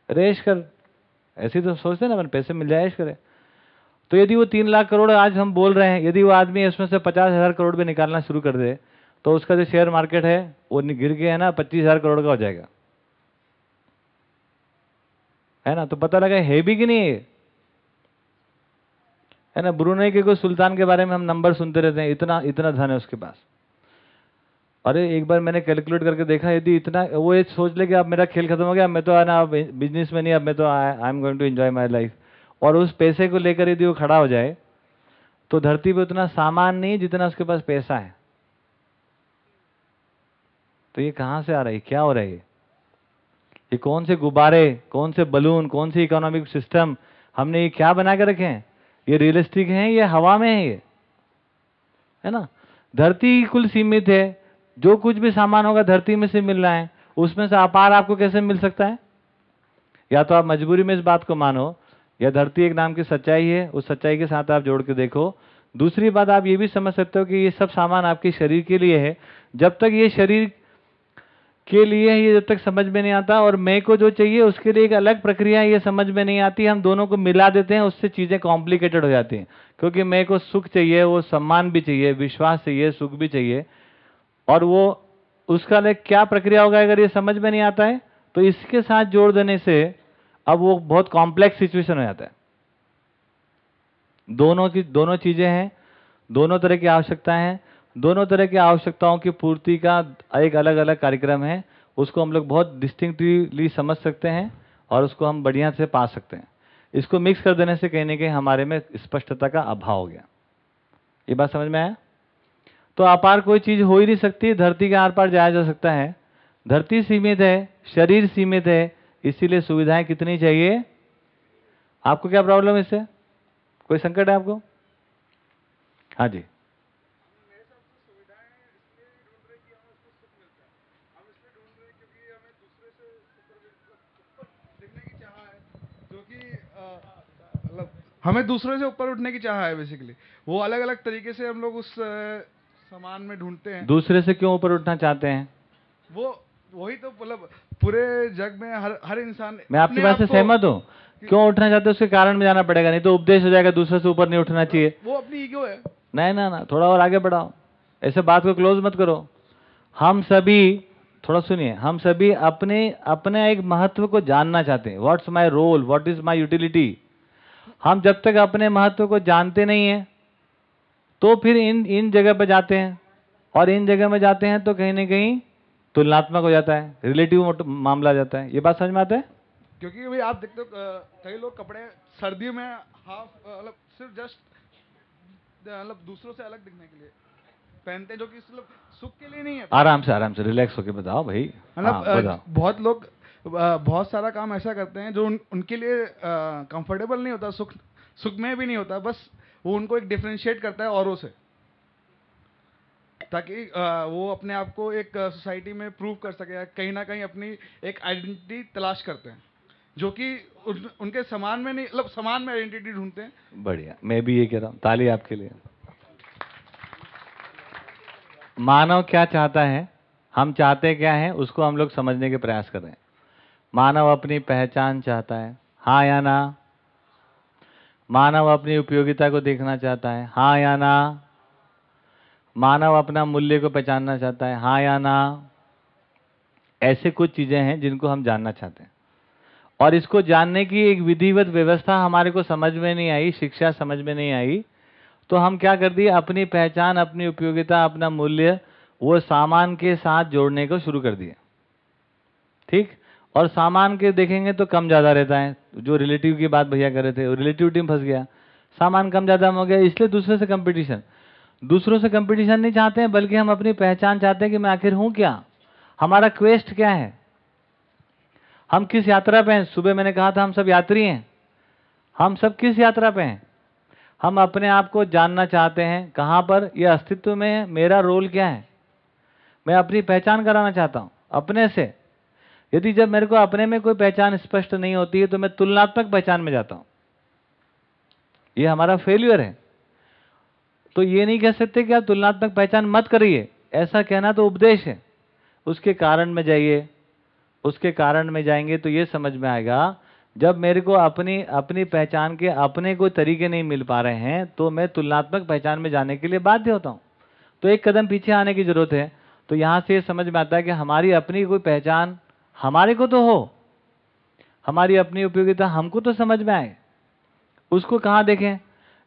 रेश कर। ऐसे तो सोचते ना, अपन पैसे मिल जाए ऐश करे तो यदि वो तीन लाख करोड़ आज हम बोल रहे हैं, यदि वो आदमी इसमें से पचास हज़ार करोड़ भी निकालना शुरू कर दे तो उसका जो शेयर मार्केट है, वो गिर के है ना, पच्चीस हज़ार करोड़ का हो जाएगा। है ना? तो पता लगा है भी कि नहीं है है ना? ब्रुनई के कोई सुल्तान के बारे में हम नंबर सुनते रहते हैं, इतना इतना धन है उसके पास। अरे, एक बार मैंने कैलकुलेट करके देखा, यदि इतना, वो ये सोच ले कि अब मेरा खेल खत्म हो गया, अब मैं तो है ना बिज़नेस में नहीं, अब मैं तो I am going to enjoy my life और उस पैसे को लेकर यदि वो खड़ा हो जाए तो धरती पे उतना सामान नहीं जितना उसके पास पैसा है। तो ये कहाँ से आ रहा है? क्या हो रहा है ये? कौन से गुब्बारे, कौन से बलून कौन से इकोनॉमिक सिस्टम हमने ये क्या बना के रखे हैं? ये रियलिस्टिक हैं, ये हवा में है ये? है ना? धरती कुल सीमित है जो कुछ भी सामान होगा धरती में से मिल रहा है, उसमें से अपार आपको कैसे मिल सकता है? या तो आप मजबूरी में इस बात को मानो, या धरती एक नाम की सच्चाई है, उस सच्चाई के साथ आप जोड़ के देखो। दूसरी बात, आप ये भी समझ सकते हो कि ये सब सामान आपके शरीर के लिए है। जब तक ये शरीर के लिए ये जब तक समझ में नहीं आता, और मैं को जो चाहिए, उसके लिए एक अलग प्रक्रिया ये समझ में नहीं आती। हम दोनों को मिला देते हैं, उससे चीज़ें कॉम्प्लिकेटेड हो जाती हैं। क्योंकि मैं को सुख चाहिए, वो सम्मान भी चाहिए, विश्वास चाहिए, सुख भी चाहिए। और वो उसका लिए क्या प्रक्रिया होगा अगर ये समझ में नहीं आता है तो इसके साथ जोड़ देने से अब वो बहुत कॉम्प्लेक्स सिचुएशन हो जाता है। दोनों की, दोनों चीज़ें हैं, दोनों तरह की आवश्यकताएँ हैं, दोनों तरह की आवश्यकताओं की पूर्ति का एक अलग अलग कार्यक्रम है, उसको हम लोग बहुत डिस्टिंक्टिवली समझ सकते हैं और उसको हम बढ़िया से पा सकते हैं। इसको मिक्स कर देने से कहीं ना कहीं हमारे में स्पष्टता का अभाव हो गया। ये बात समझ में आया? तो अपार कोई चीज़ हो ही नहीं सकती, धरती के आर पार जाया जा सकता है। धरती सीमित है, शरीर सीमित है, इसीलिए सुविधाएँ कितनी चाहिए? आपको क्या प्रॉब्लम इससे? कोई संकट है आपको? हाँ जी। हमें दूसरों से ऊपर उठने की चाह है बेसिकली वो अलग अलग तरीके से हम लोग उस सामान में ढूंढते हैं। दूसरे से क्यों ऊपर उठना चाहते हैं? वो वही तो मतलब पूरे जग में हर हर इंसान मैं आपकी बात से सहमत हूँ। क्यों उठना चाहते हो उसके कारण में जाना पड़ेगा नहीं तो उपदेश हो जाएगा दूसरे से ऊपर नहीं उठना चाहिए। वो अपनी ईगो है। नहीं ना ना थोड़ा और आगे बढ़ाओ। ऐसे बात को क्लोज मत करो। हम सभी थोड़ा सुनिए हम सभी अपने अपने एक महत्व को जानना चाहते हैं। What's my role what is my utility हम जब तक अपने महत्व को जानते नहीं हैं तो फिर इन इन जगह पर जाते हैं। और इन जगह में जाते हैं तो कहीं ना कहीं तुलनात्मक हो जाता है रिलेटिव मामला जाता है। ये बात समझ में आता है? क्योंकि भाई आप देखते हो कई लोग कपड़े सर्दियों में हाफ़ मतलब सिर्फ़ जस्ट मतलब दूसरों से अलग दिखने के लिए पहनते हैं जो कि मतलब सुख के लिए नहीं है। आराम से आराम से रिलैक्स होके बताओ भाई। मतलब हाँ, बहुत लोग बहुत सारा काम ऐसा करते हैं जो उन, उनके लिए कंफर्टेबल नहीं होता सुख सुख में भी नहीं होता बस वो उनको एक डिफरेंशिएट करता है औरों से। ताकि वो अपने आप को एक सोसाइटी में प्रूव कर सके कहीं ना कहीं अपनी एक आइडेंटिटी तलाश करते हैं। जो कि उन, उनके समान में नहीं मतलब समान में आइडेंटिटी ढूंढते हैं। बढ़िया। मैं भी ये कह रहा हूँ। ताली आपके लिए। मानव क्या चाहता है? हम चाहते क्या है? उसको हम लोग समझने के प्रयास कर रहे हैं। मानव अपनी पहचान चाहता है। हाँ या ना? मानव अपनी उपयोगिता को देखना चाहता है। हाँ या ना? मानव अपना मूल्य को पहचानना चाहता है। हाँ या ना? ऐसे कुछ चीज़ें हैं जिनको हम जानना चाहते हैं। और इसको जानने की एक विधिवत व्यवस्था हमारे को समझ में नहीं आई, शिक्षा समझ में नहीं आई तो हम क्या कर दिए? अपनी पहचान, अपनी उपयोगिता, अपना मूल्य वो सामान के साथ जोड़ने को शुरू कर दिए। ठीक? और सामान के देखेंगे तो कम ज़्यादा रहता है। जो रिलेटिव की बात भैया कर रहे थे रिलेटिविटी में फंस गया। सामान कम ज़्यादा हो गया, इसलिए दूसरे से कंपटीशन दूसरों से कंपटीशन नहीं चाहते हैं, बल्कि हम अपनी पहचान चाहते हैं कि मैं आखिर हूँ क्या। हमारा क्वेस्ट क्या है? हम किस यात्रा पे हैं? सुबह मैंने कहा था, हम सब यात्री हैं। हम सब किस यात्रा पे हैं? हम अपने आप को जानना चाहते हैं, कहाँ पर, यह अस्तित्व में मेरा रोल क्या है? मैं अपनी पहचान कराना चाहता हूँ, अपने से। यदि जब मेरे को अपने में कोई पहचान स्पष्ट नहीं होती है तो मैं तुलनात्मक पहचान में जाता हूँ। ये हमारा फेल्यूर है। तो ये नहीं कह सकते कि आप तुलनात्मक पहचान मत करिए। ऐसा कहना तो उपदेश है। उसके कारण में जाइए। उसके कारण में जाएँगे तो ये समझ में आएगा, जब मेरे को अपनी अपनी पहचान के अपने कोई तरीके नहीं मिल पा रहे हैं तो मैं तुलनात्मक पहचान में जाने के लिए बाध्य होता हूँ। तो एक कदम पीछे आने की ज़रूरत है। तो यहाँ से ये समझ में आता है कि हमारी अपनी कोई पहचान हमारे को तो हो। हमारी अपनी उपयोगिता हमको तो समझ में आए। उसको कहाँ देखें?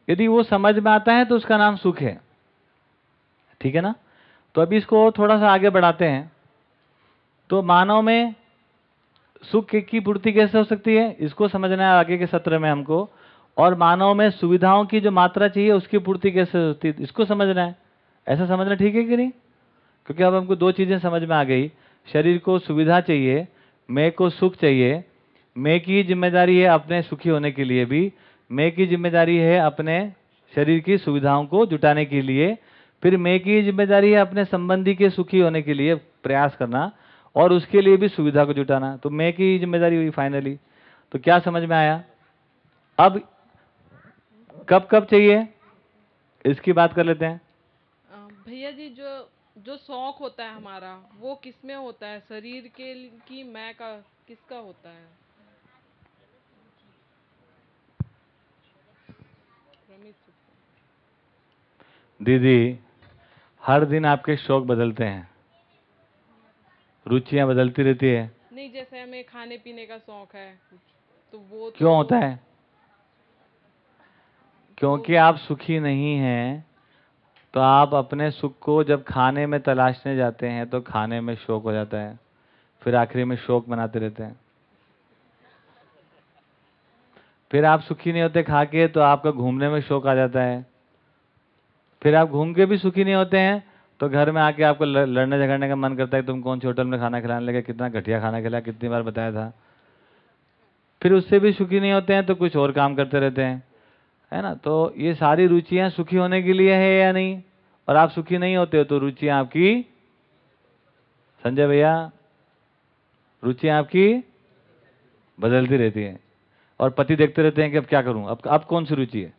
यदि वो समझ में आता है तो उसका नाम सुख है। ठीक है ना? तो अभी इसको थोड़ा सा आगे बढ़ाते हैं। तो मानव में सुख की पूर्ति कैसे हो सकती है? इसको समझना है आगे के सत्र में हमको। और मानव में सुविधाओं की जो मात्रा चाहिए उसकी पूर्ति कैसे होती है? इसको समझना है। ऐसा समझना ठीक है कि नहीं? क्योंकि अब हमको दो चीज़ें समझ में आ गई। शरीर को सुविधा चाहिए मैं को सुख चाहिए। मैं की ज़िम्मेदारी है अपने सुखी होने के लिए भी। मैं की ज़िम्मेदारी है अपने शरीर की सुविधाओं को जुटाने के लिए। फिर मैं की ज़िम्मेदारी है अपने संबंधी के सुखी होने के लिए प्रयास करना और उसके लिए भी सुविधा को जुटाना। तो मैं की ज़िम्मेदारी हुई फाइनली तो क्या समझ में आया? अब कब कब चाहिए? इसकी बात कर लेते हैं। भैया जी, जो जो शौक होता है हमारा वो किसमें होता है? शरीर के की मैं का किसका होता है? दीदी हर दिन आपके शौक बदलते हैं। रुचियाँ बदलती रहती है। नहीं जैसे हमें खाने पीने का शौक है तो वो क्यों तो- होता है? क्योंकि आप सुखी नहीं हैं तो आप अपने सुख को जब खाने में तलाशने जाते हैं तो खाने में शौक हो जाता है। फिर आखिरी में शौक बनाते रहते हैं। फिर आप सुखी नहीं होते खा के तो आपका घूमने में शौक आ जाता है। फिर आप घूम के भी सुखी नहीं होते हैं तो घर में आके आपको लड़ने झगड़ने का मन करता है कि तुम कौन से होटल में खाना खिलाने लगे, कितना घटिया खाना खिलाया कितनी बार बताया था। फिर उससे भी सुखी नहीं होते हैं तो कुछ और काम करते रहते हैं। है ना? तो ये सारी रुचियाँ सुखी होने के लिए है या नहीं? और आप सुखी नहीं होते हो तो रुचियाँ आपकी संजय भैया रुचियाँ आपकी बदलती रहती हैं। और पति देखते रहते हैं कि अब क्या करूँ? अब अब कौन सी रुचि है?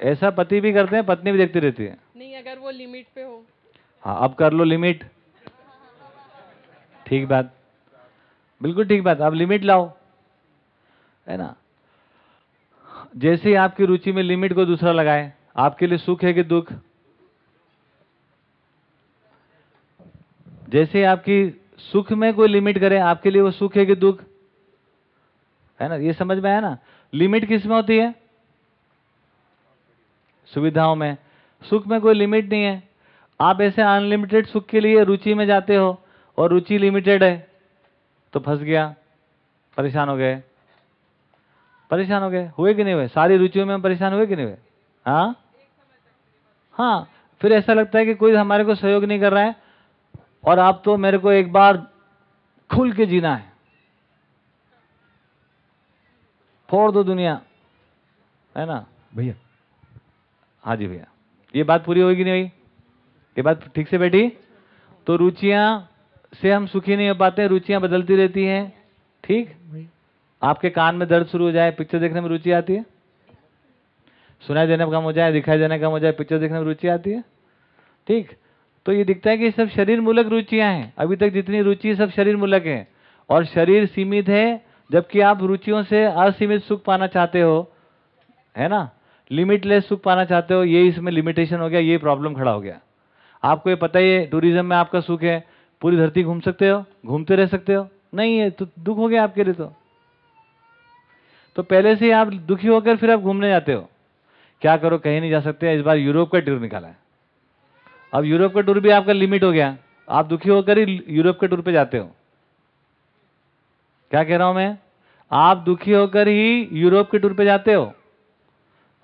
ऐसा पति भी करते हैं पत्नी भी देखती रहती है। नहीं अगर वो लिमिट पे हो। हाँ अब कर लो लिमिट ठीक बात। बिल्कुल ठीक बात अब लिमिट लाओ। है ना? जैसे ही आपकी रुचि में लिमिट को दूसरा लगाए, आपके लिए सुख है कि दुख? जैसे ही आपकी सुख में कोई लिमिट करे, आपके लिए वो सुख है कि दुख? है ना, ये समझ में आया ना? लिमिट किसमें होती है? सुविधाओं में। सुख में कोई लिमिट नहीं है। आप ऐसे अनलिमिटेड सुख के लिए रुचि में जाते हो और रुचि लिमिटेड है तो फंस गया, परेशान हो गए। परेशान हो गए? हुए कि नहीं हुए? सारी रुचियों में हम परेशान हुए कि नहीं हुए? हाँ? हाँ फिर ऐसा लगता है कि कोई हमारे को सहयोग नहीं कर रहा है और आप तो मेरे को एक बार खुल के जीना है। फोड़ दो दुनिया। है ना? भैया। हाँ जी भैया। ये बात पूरी होगी नहीं हुई? ये बात ठीक से बैठी? तो रुचियाँ से हम सुखी नहीं हो पाते रुचियाँ बदलती रहती हैं। ठीक? आपके कान में दर्द शुरू हो जाए पिक्चर देखने में रुचि आती है? सुनाई देने में कम हो जाए, दिखाई देने कम हो जाए पिक्चर देखने में रुचि आती है? ठीक। तो ये दिखता है कि सब शरीर मूलक रुचियाँ हैं। अभी तक जितनी रुचि सब शरीर मूलक है। और शरीर सीमित है, जबकि आप रुचियों से असीमित सुख पाना चाहते हो, है ना? लिमिटलेस सुख पाना चाहते हो, ये इसमें लिमिटेशन हो गया, ये प्रॉब्लम खड़ा हो गया। आपको ये पता ही है टूरिज़्म में आपका सुख है, पूरी धरती घूम सकते हो, घूमते रह सकते हो। नहीं है तो दुख हो गया आपके लिए तो। तो पहले से ही आप दुखी होकर फिर आप घूमने जाते हो। क्या करो, कहीं नहीं जा सकते, इस बार यूरोप का टूर निकाला है। अब यूरोप का टूर भी आपका लिमिट हो गया। आप दुखी होकर ही यूरोप के टूर पे जाते हो। क्या कह रहा हूँ मैं? आप दुखी होकर ही यूरोप के टूर पे जाते हो।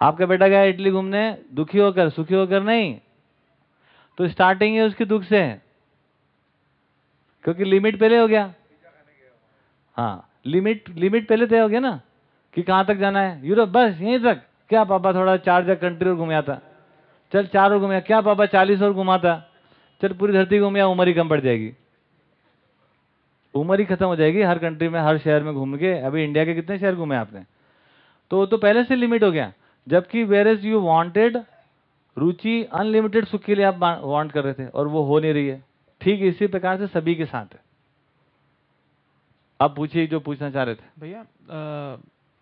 आपका बेटा गया इटली घूमने, दुखी होकर, सुखी होकर नहीं। तो स्टार्टिंग है उसकी दुख से है। क्योंकि लिमिट पहले हो गया। हाँ लिमिट लिमिट पहले तय हो गया ना। कि कहाँ तक जाना है? यूरोप, बस यहीं तक। क्या पापा थोड़ा चार जगह कंट्री और घुमाया था? चल चार और घुमाया। क्या पापा चालीस और घुमाता चल पूरी धरती घूमिया, उम्र ही कम पड़ जाएगी। उम्र ही खत्म हो जाएगी हर कंट्री में, हर शहर में घूम के। अभी इंडिया के कितने शहर घूमे आपने? तो तो पहले से लिमिट हो गया। जबकि वेर इज़ यू वांटेड रुचि अनलिमिटेड सुख के लिए आप वांट कर रहे थे और वो हो नहीं रही है। ठीक इसी प्रकार से सभी के साथ। है अब पूछिए जो पूछना चाह रहे थे। भैया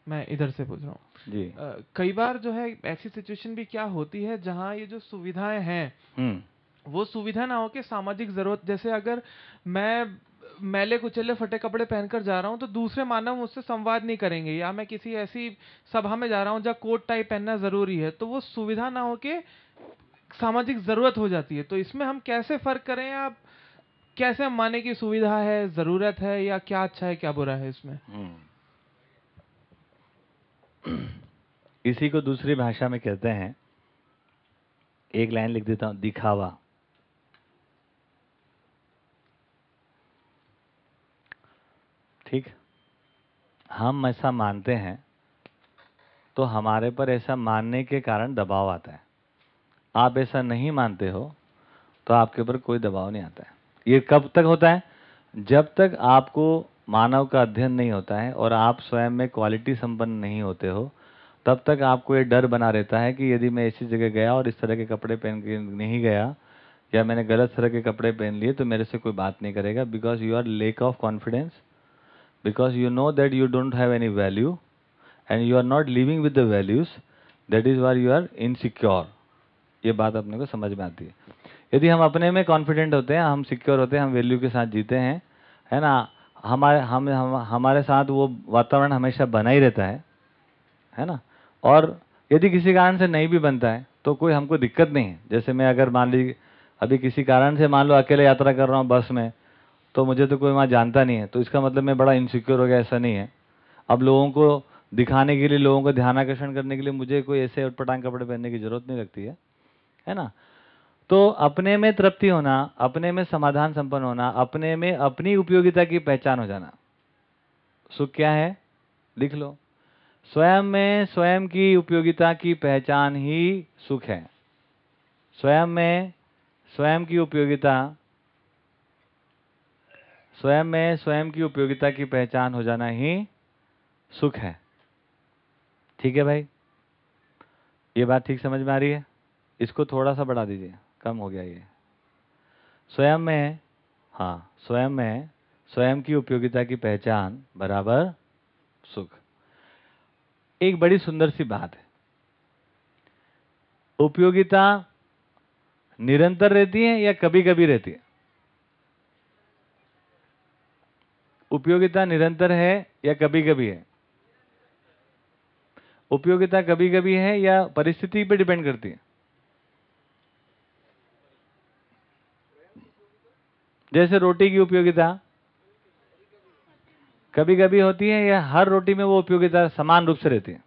मैं इधर से पूछ रहा हूँ। जी। अ, कई बार जो है ऐसी सिचुएशन भी क्या होती है जहाँ ये जो सुविधाएँ हैं हम्म। वो सुविधा ना हो के सामाजिक ज़रूरत जैसे अगर मैं मैले कुचले फटे कपड़े पहनकर जा रहा हूँ तो दूसरे मानव मुझसे संवाद नहीं करेंगे या मैं किसी ऐसी सभा में जा रहा हूँ जहाँ कोट टाई पहनना ज़रूरी है तो वो सुविधा ना हो के सामाजिक ज़रूरत हो जाती है। तो इसमें हम कैसे फ़र्क करें आप कैसे हम माने की सुविधा है ज़रूरत है या क्या अच्छा है क्या बुरा है इसमें? इसी को दूसरी भाषा में कहते हैं, एक लाइन लिख देता हूँ, दिखावा। ठीक? हम ऐसा मानते हैं तो हमारे पर ऐसा मानने के कारण दबाव आता है। आप ऐसा नहीं मानते हो तो आपके ऊपर कोई दबाव नहीं आता है। ये कब तक होता है? जब तक आपको मानव का अध्ययन नहीं होता है और आप स्वयं में क्वालिटी संपन्न नहीं होते हो, तब तक आपको ये डर बना रहता है कि यदि मैं ऐसी जगह गया और इस तरह के कपड़े पहन के नहीं गया या मैंने गलत तरह के कपड़े पहन लिए तो मेरे से कोई बात नहीं करेगा because you are lack of confidence because you know that you don't have any value and you are not living with the values that is why you are insecure ये बात अपने को समझ में आती है। यदि हम अपने में कॉन्फिडेंट होते हैं, हम सिक्योर होते हैं, हम वैल्यू के साथ जीते हैं, है ना हमारे हम, हम हमारे साथ वो वातावरण हमेशा बना ही रहता है है ना? और यदि किसी कारण से नहीं भी बनता है तो कोई हमको दिक्कत नहीं है। जैसे मैं अगर मान ली अभी किसी कारण से मान लो अकेले यात्रा कर रहा हूँ बस में तो मुझे तो कोई वहाँ जानता नहीं है। तो इसका मतलब मैं बड़ा इनसिक्योर हो गया ऐसा नहीं है। अब लोगों को दिखाने के लिए लोगों को ध्यान आकर्षण करने के लिए मुझे कोई ऐसे उटपटांग कपड़े पहनने की ज़रूरत नहीं लगती है है ना? तो अपने में तृप्ति होना, अपने में समाधान संपन्न होना, अपने में अपनी उपयोगिता की पहचान हो जाना। सुख क्या है? लिख लो। स्वयं में स्वयं की उपयोगिता की पहचान ही सुख है। स्वयं में स्वयं की उपयोगिता, स्वयं में स्वयं की उपयोगिता की पहचान हो जाना ही सुख है। ठीक है भाई? ये बात ठीक समझ में आ रही है? इसको थोड़ा सा बढ़ा दीजिए। कम हो गया ये। स्वयं में हाँ स्वयं में, स्वयं की उपयोगिता की पहचान बराबर सुख। एक बड़ी सुंदर सी बात है। उपयोगिता निरंतर रहती है या कभी कभी रहती है? उपयोगिता निरंतर है या कभी कभी है? उपयोगिता कभी कभी है या परिस्थिति पर डिपेंड करती है? जैसे रोटी की उपयोगिता कभी कभी होती है या हर रोटी में वो उपयोगिता समान रूप से रहती है।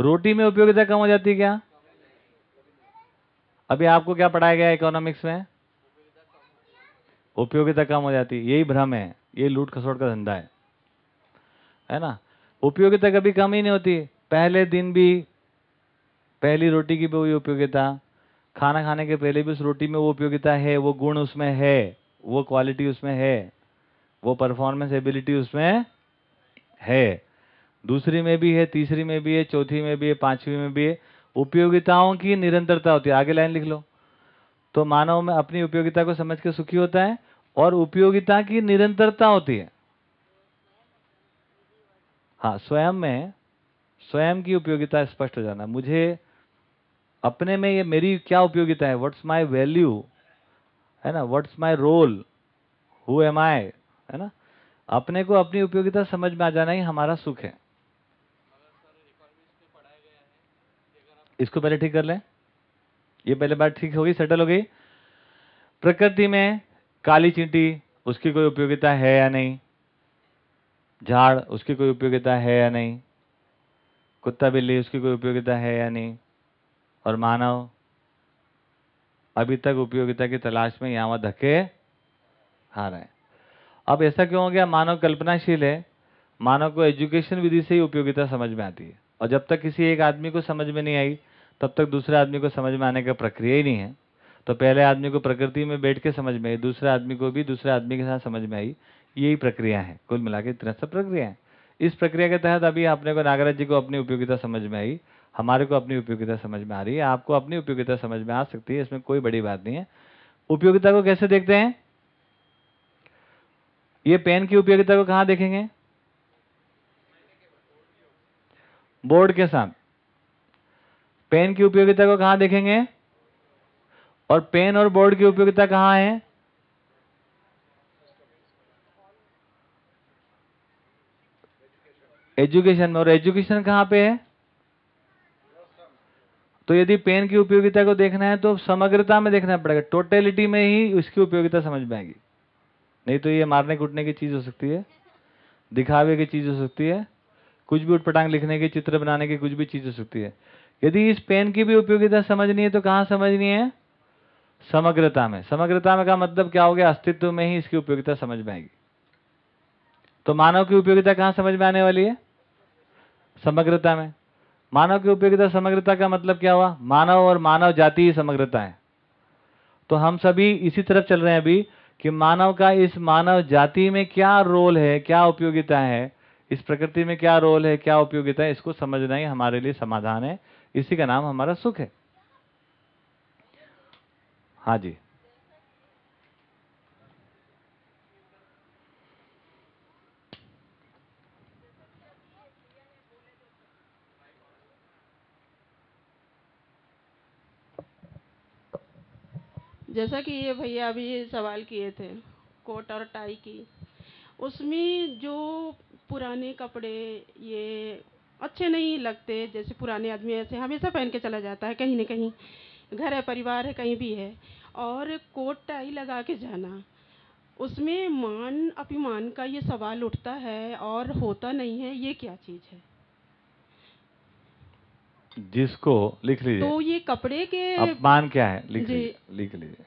रोटी में उपयोगिता कम हो जाती है क्या? अभी आपको क्या पढ़ाया गया इकोनॉमिक्स में? उपयोगिता कम हो जाती है, यही भ्रम है, ये लूट खसोट का धंधा है। है ना? उपयोगिता कभी कम ही नहीं होती। पहले दिन भी पहली रोटी की भी वही उपयोगिता, खाना खाने के पहले भी उस रोटी में वो उपयोगिता है, वो गुण उसमें है, वो क्वालिटी उसमें है, वो परफॉर्मेंस एबिलिटी उसमें है। दूसरी में भी है, तीसरी में भी है, चौथी में भी है, पांचवी में भी है, उपयोगिताओं की निरंतरता होती है। आगे लाइन लिख लो। तो मानव में अपनी उपयोगिता को समझ के सुखी होता है और उपयोगिता की निरंतरता होती है। हाँ स्वयं में स्वयं की उपयोगिता स्पष्ट हो जाना। मुझे अपने में ये मेरी क्या उपयोगिता है? व्हाट्स माय वैल्यू है ना? What's my role who am I है ना? अपने को अपनी उपयोगिता समझ में आ जाना ही हमारा सुख है। इसको पहले ठीक कर लें। ये पहले बात ठीक हो गई सेटल हो गई। प्रकृति में काली चींटी, उसकी कोई उपयोगिता है या नहीं? झाड़, उसकी कोई उपयोगिता है या नहीं? कुत्ता बिल्ली उसकी कोई उपयोगिता है या नहीं? और मानव, अभी तक उपयोगिता की तलाश में यहाँ वहाँ धक्के खा रहे हैं। अब ऐसा क्यों हो गया? मानव कल्पनाशील है। मानव को एजुकेशन विधि से ही उपयोगिता समझ में आती है। और जब तक किसी एक आदमी को समझ में नहीं आई, तब तक दूसरे आदमी को समझ में आने का प्रक्रिया ही नहीं है। तो पहले आदमी को प्रकृति में बैठ के समझ में आई, दूसरे आदमी को भी दूसरे आदमी के साथ समझ में आई, यही प्रक्रिया है। कुल मिला के इतना सब प्रक्रिया है। इस प्रक्रिया के तहत अभी आपने को नागराज जी को अपनी उपयोगिता समझ में आई, हमारे को अपनी उपयोगिता समझ में आ रही है, आपको अपनी उपयोगिता समझ में आ सकती है, इसमें कोई बड़ी बात नहीं है। उपयोगिता को कैसे देखते हैं? ये पेन की उपयोगिता को कहाँ देखेंगे? बोर्ड के साथ। पेन की उपयोगिता को कहाँ देखेंगे? और पेन और बोर्ड की उपयोगिता कहाँ है? एजुकेशन में, और एजुकेशन कहाँ पे है? तो यदि पेन की उपयोगिता को देखना है तो समग्रता में देखना पड़ेगा। टोटलिटी में ही उसकी उपयोगिता समझ में आएगी। नहीं तो ये मारने कूटने की चीज़ हो सकती है, दिखावे की चीज़ हो सकती है, कुछ भी उठपटांग लिखने की, चित्र बनाने की कुछ भी चीज़ हो सकती है। यदि इस पेन की भी उपयोगिता समझनी है तो कहाँ समझनी है? समग्रता में। समग्रता में का मतलब क्या हो गया? अस्तित्व में ही इसकी उपयोगिता समझ में आएगी। तो मानव की उपयोगिता कहाँ समझ में आने वाली है? समग्रता में। मानव की उपयोगिता समग्रता का मतलब क्या हुआ? मानव और मानव जाति ही समग्रता है। तो हम सभी इसी तरफ़ चल रहे हैं अभी कि मानव का इस मानव जाति में क्या रोल है, क्या उपयोगिता है, इस प्रकृति में क्या रोल है, क्या उपयोगिता है, इसको समझना ही हमारे लिए समाधान है। इसी का नाम हमारा सुख है। हाँ जी। जैसा कि ये भैया अभी सवाल किए थे, कोट और टाई की, उसमें जो पुराने कपड़े ये अच्छे नहीं लगते, जैसे पुराने आदमी ऐसे हमेशा पहन के चला जाता है, कहीं ना कहीं, घर है, परिवार है, कहीं भी है, और कोट, टाई लगा के जाना, उसमें मान, अभिमान का ये सवाल उठता है और होता नहीं है, ये क्या चीज़ है? जिसको लिख लीजिए। तो ये कपड़े के अपमान क्या है? लिख लीजिए लिख लीजिए।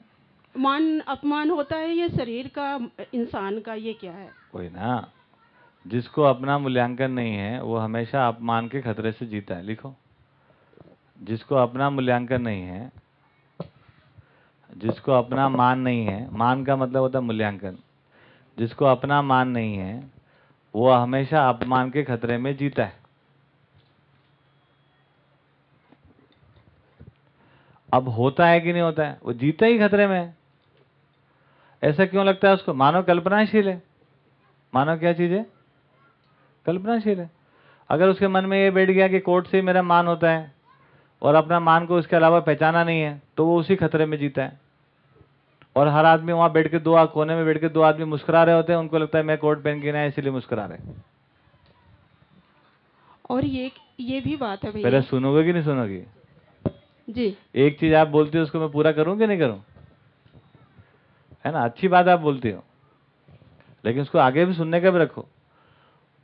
मान अपमान होता है ये शरीर का इंसान का ये क्या है? कोई ना जिसको अपना मूल्यांकन नहीं है वो हमेशा अपमान के खतरे से जीता है। लिखो। जिसको अपना मूल्यांकन नहीं है जिसको अपना मान नहीं है मान का मतलब होता है मूल्यांकन। जिसको अपना मान नहीं है वो हमेशा अपमान के खतरे में जीता है। अब होता है कि नहीं होता है? वो जीता ही खतरे में है। ऐसा क्यों लगता है उसको? मानव कल्पनाशील है। मानव क्या चीज़ है? कल्पनाशील है। अगर उसके मन में ये बैठ गया कि कोर्ट से ही मेरा मान होता है और अपना मान को उसके अलावा पहचाना नहीं है तो वो उसी खतरे में जीता है। और हर आदमी वहाँ बैठ के दो कोने में बैठ के दो आदमी मुस्कुरा रहे होते हैं उनको लगता है मैं कोट पहन के ना इसीलिए मुस्कुरा रहे और ये ये भी बात है पहले सुनोगे कि नहीं सुनोगे? जी। एक चीज़ आप बोलते हो, उसको मैं पूरा करूँ कि नहीं करूँ? है ना? अच्छी बात आप बोलते हो। लेकिन उसको आगे भी सुनने का भी रखो।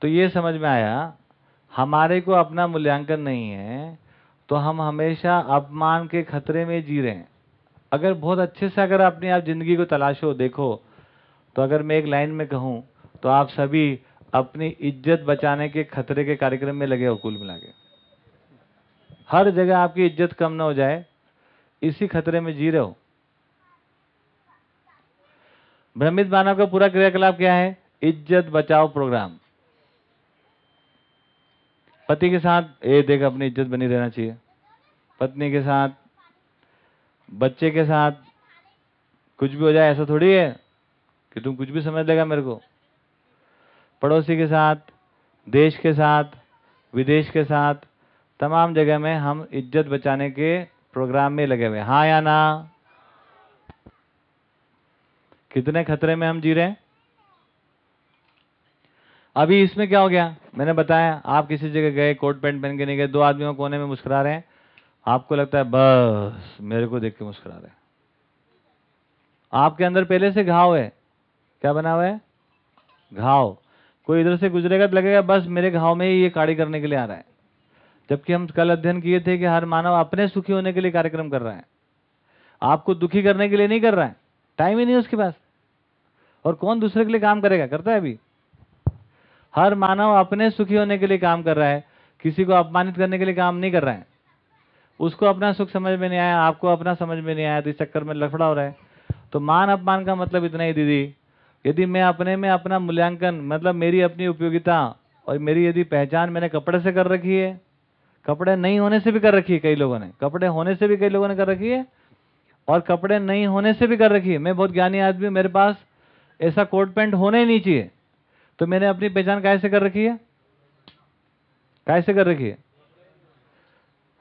तो ये समझ में आया, हमारे को अपना मूल्यांकन नहीं है तो हम हमेशा अपमान के खतरे में जी रहे हैं। अगर बहुत अच्छे से अगर अपनी आप ज़िंदगी को तलाशो, देखो तो अगर मैं एक लाइन में कहूँ तो आप सभी अपनी इज़्ज़त बचाने के खतरे के कार्यक्रम में लगे हो कुल मिला के। हर जगह आपकी इज़्ज़त कम ना हो जाए, इसी खतरे में जी रहे हो। भ्रमित मानव का पूरा क्रियाकलाप क्या है? इज़्ज़त बचाओ प्रोग्राम। पति के साथ, ए, देख, अपनी इज़्ज़त बनी रहना चाहिए। पत्नी के साथ, बच्चे के साथ, कुछ भी हो जाए, ऐसा थोड़ी है कि तुम कुछ भी समझ लेगा मेरे को। पड़ोसी के साथ, देश के साथ, विदेश के साथ तमाम जगह में हम इज़्ज़त बचाने के प्रोग्राम में लगे हुए हाँ। या ना? कितने खतरे में हम जी रहे हैं? अभी इसमें क्या हो गया? मैंने बताया, आप किसी जगह गए, कोट पैंट पहन के नहीं गए, दो आदमियों कोने में मुस्कुरा रहे हैं। आपको लगता है, बस, मेरे को देख के मुस्कुरा रहे हैं। आपके अंदर पहले से घाव है। क्या बना हुआ है? घाव। कोई इधर से गुजरेगा तो लगेगा, बस, मेरे घाव में ही ये काड़ी करने के लिए आ रहा है। जबकि हम कल अध्ययन किए थे कि हर मानव अपने सुखी होने के लिए कार्यक्रम कर रहा है। आपको दुखी करने के लिए नहीं कर रहा है। टाइम ही नहीं उसके पास। और कौन दूसरे के लिए काम करेगा? करता है अभी। हर मानव अपने सुखी होने के लिए काम कर रहा है। किसी को अपमानित करने के लिए काम नहीं कर रहा है। उसको अपना सुख समझ में नहीं आया, आपको अपना समझ में नहीं आया तो इस चक्कर में लफड़ा हो रहा है। तो मान अपमान का मतलब इतना ही, दीदी। यदि मैं अपने में अपना मूल्यांकन मतलब मेरी अपनी उपयोगिता और मेरी यदि पहचान मैंने कपड़े से कर रखी है कपड़े नहीं होने से भी कर रखी है कई लोगों ने। कपड़े होने से भी कई लोगों ने कर रखी है और कपड़े नहीं होने से भी कर रखी है। मैं बहुत ज्ञानी आदमी मेरे पास ऐसा कोट पैंट होना ही नहीं चाहिए। तो मैंने अपनी पहचान कैसे कर रखी है? कैसे कर रखी है?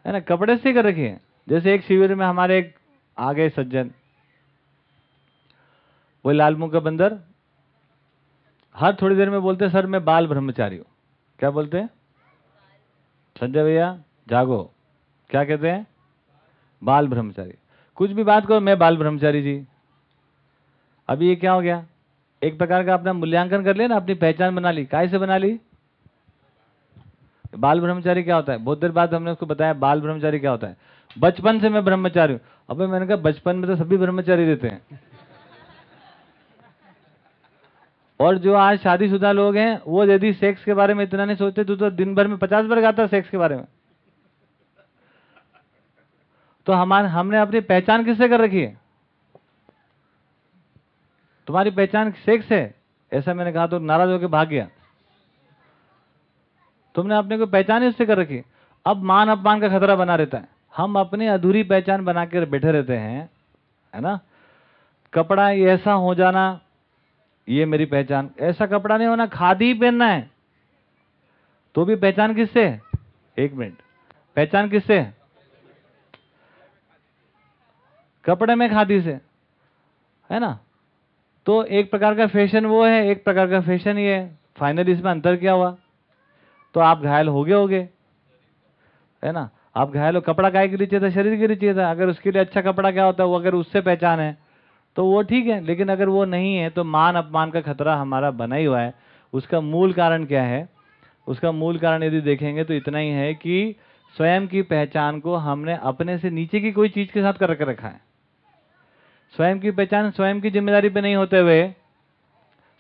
है ना, कपड़े से कर रखी है। जैसे एक शिविर में हमारे एक आ गए सज्जन, वो लाल मुँह का बंदर, हर थोड़ी देर में बोलते सर, मैं बाल ब्रह्मचारी हूँ। क्या बोलते हैं? संजय भैया, जागो। क्या कहते हैं? बाल ब्रह्मचारी। कुछ भी बात करो, मैं बाल ब्रह्मचारी जी। अभी ये क्या हो गया? एक प्रकार का अपना मूल्यांकन कर लिया ना, अपनी पहचान बना ली। काय से बना ली? बाल ब्रह्मचारी क्या होता है? बहुत देर बाद हमने उसको बताया, बाल ब्रह्मचारी क्या होता है? बचपन से मैं ब्रह्मचारी हूँ। अबे मैंने कहा, बचपन में तो सभी ब्रह्मचारी रहते हैं। और जो आज शादीशुदा लोग हैं वो यदि सेक्स के बारे में इतना नहीं सोचते तो, तो दिन भर में पचास बार गाता सेक्स के बारे में। तो हमारे हमने अपनी पहचान किससे कर रखी है? तुम्हारी पहचान सेक्स है ऐसा मैंने कहा तो नाराज़ होकर भाग गया। तुमने अपने को पहचान ही उससे कर रखी अब मान अपमान का खतरा बना रहता है। हम अपनी अधूरी पहचान बना कर बैठे रहते हैं है ना? कपड़ा ऐसा हो जाना ये मेरी पहचान। ऐसा कपड़ा नहीं होना, खादी ही पहनना है। तो भी पहचान किससे? एक मिनट। पहचान किससे? कपड़े में खादी से। है ना? तो एक प्रकार का फ़ैशन वो है, एक प्रकार का फ़ैशन ये है। फाइनली इसमें अंतर क्या हुआ? तो आप घायल हो गए हो गए है ना? आप घायल हो, कपड़ा काय के लिए चाहिए था, शरीर के लिए चाहिए था। अगर उसके लिए अच्छा कपड़ा क्या होता है, वो अगर उससे पहचान है तो वो ठीक है, लेकिन अगर वो नहीं है तो मान अपमान का खतरा हमारा बना ही हुआ है। उसका मूल कारण क्या है? उसका मूल कारण यदि देखेंगे तो इतना ही है कि स्वयं की पहचान को हमने अपने से नीचे की कोई चीज़ के साथ कर के रखा है। स्वयं की पहचान स्वयं की ज़िम्मेदारी पे नहीं होते हुए,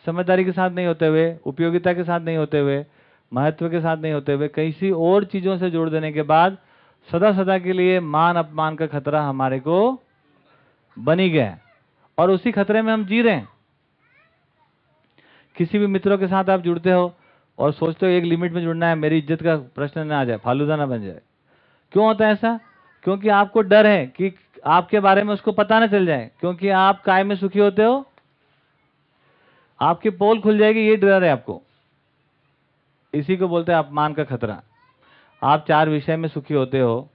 समझदारी के साथ नहीं होते हुए, उपयोगिता के साथ नहीं होते हुए, महत्व के साथ नहीं होते हुए, किसी और चीज़ों से जोड़ देने के बाद सदा सदा के लिए मान अपमान का खतरा हमारे को बनी गया है। और उसी खतरे में हम जी रहे हैं। किसी भी मित्रों के साथ आप जुड़ते हो और सोचते हो एक लिमिट में जुड़ना है, मेरी इज़्ज़त का प्रश्न ना आ जाए, फालूदा ना बन जाए। क्यों होता है ऐसा? क्योंकि आपको डर है कि आपके बारे में उसको पता ना चल जाए, क्योंकि आप काय में सुखी होते हो, आपकी पोल खुल जाएगी, ये डर है आपको। इसी को बोलते हैं अपमान का खतरा। आप चार विषय में सुखी होते हो,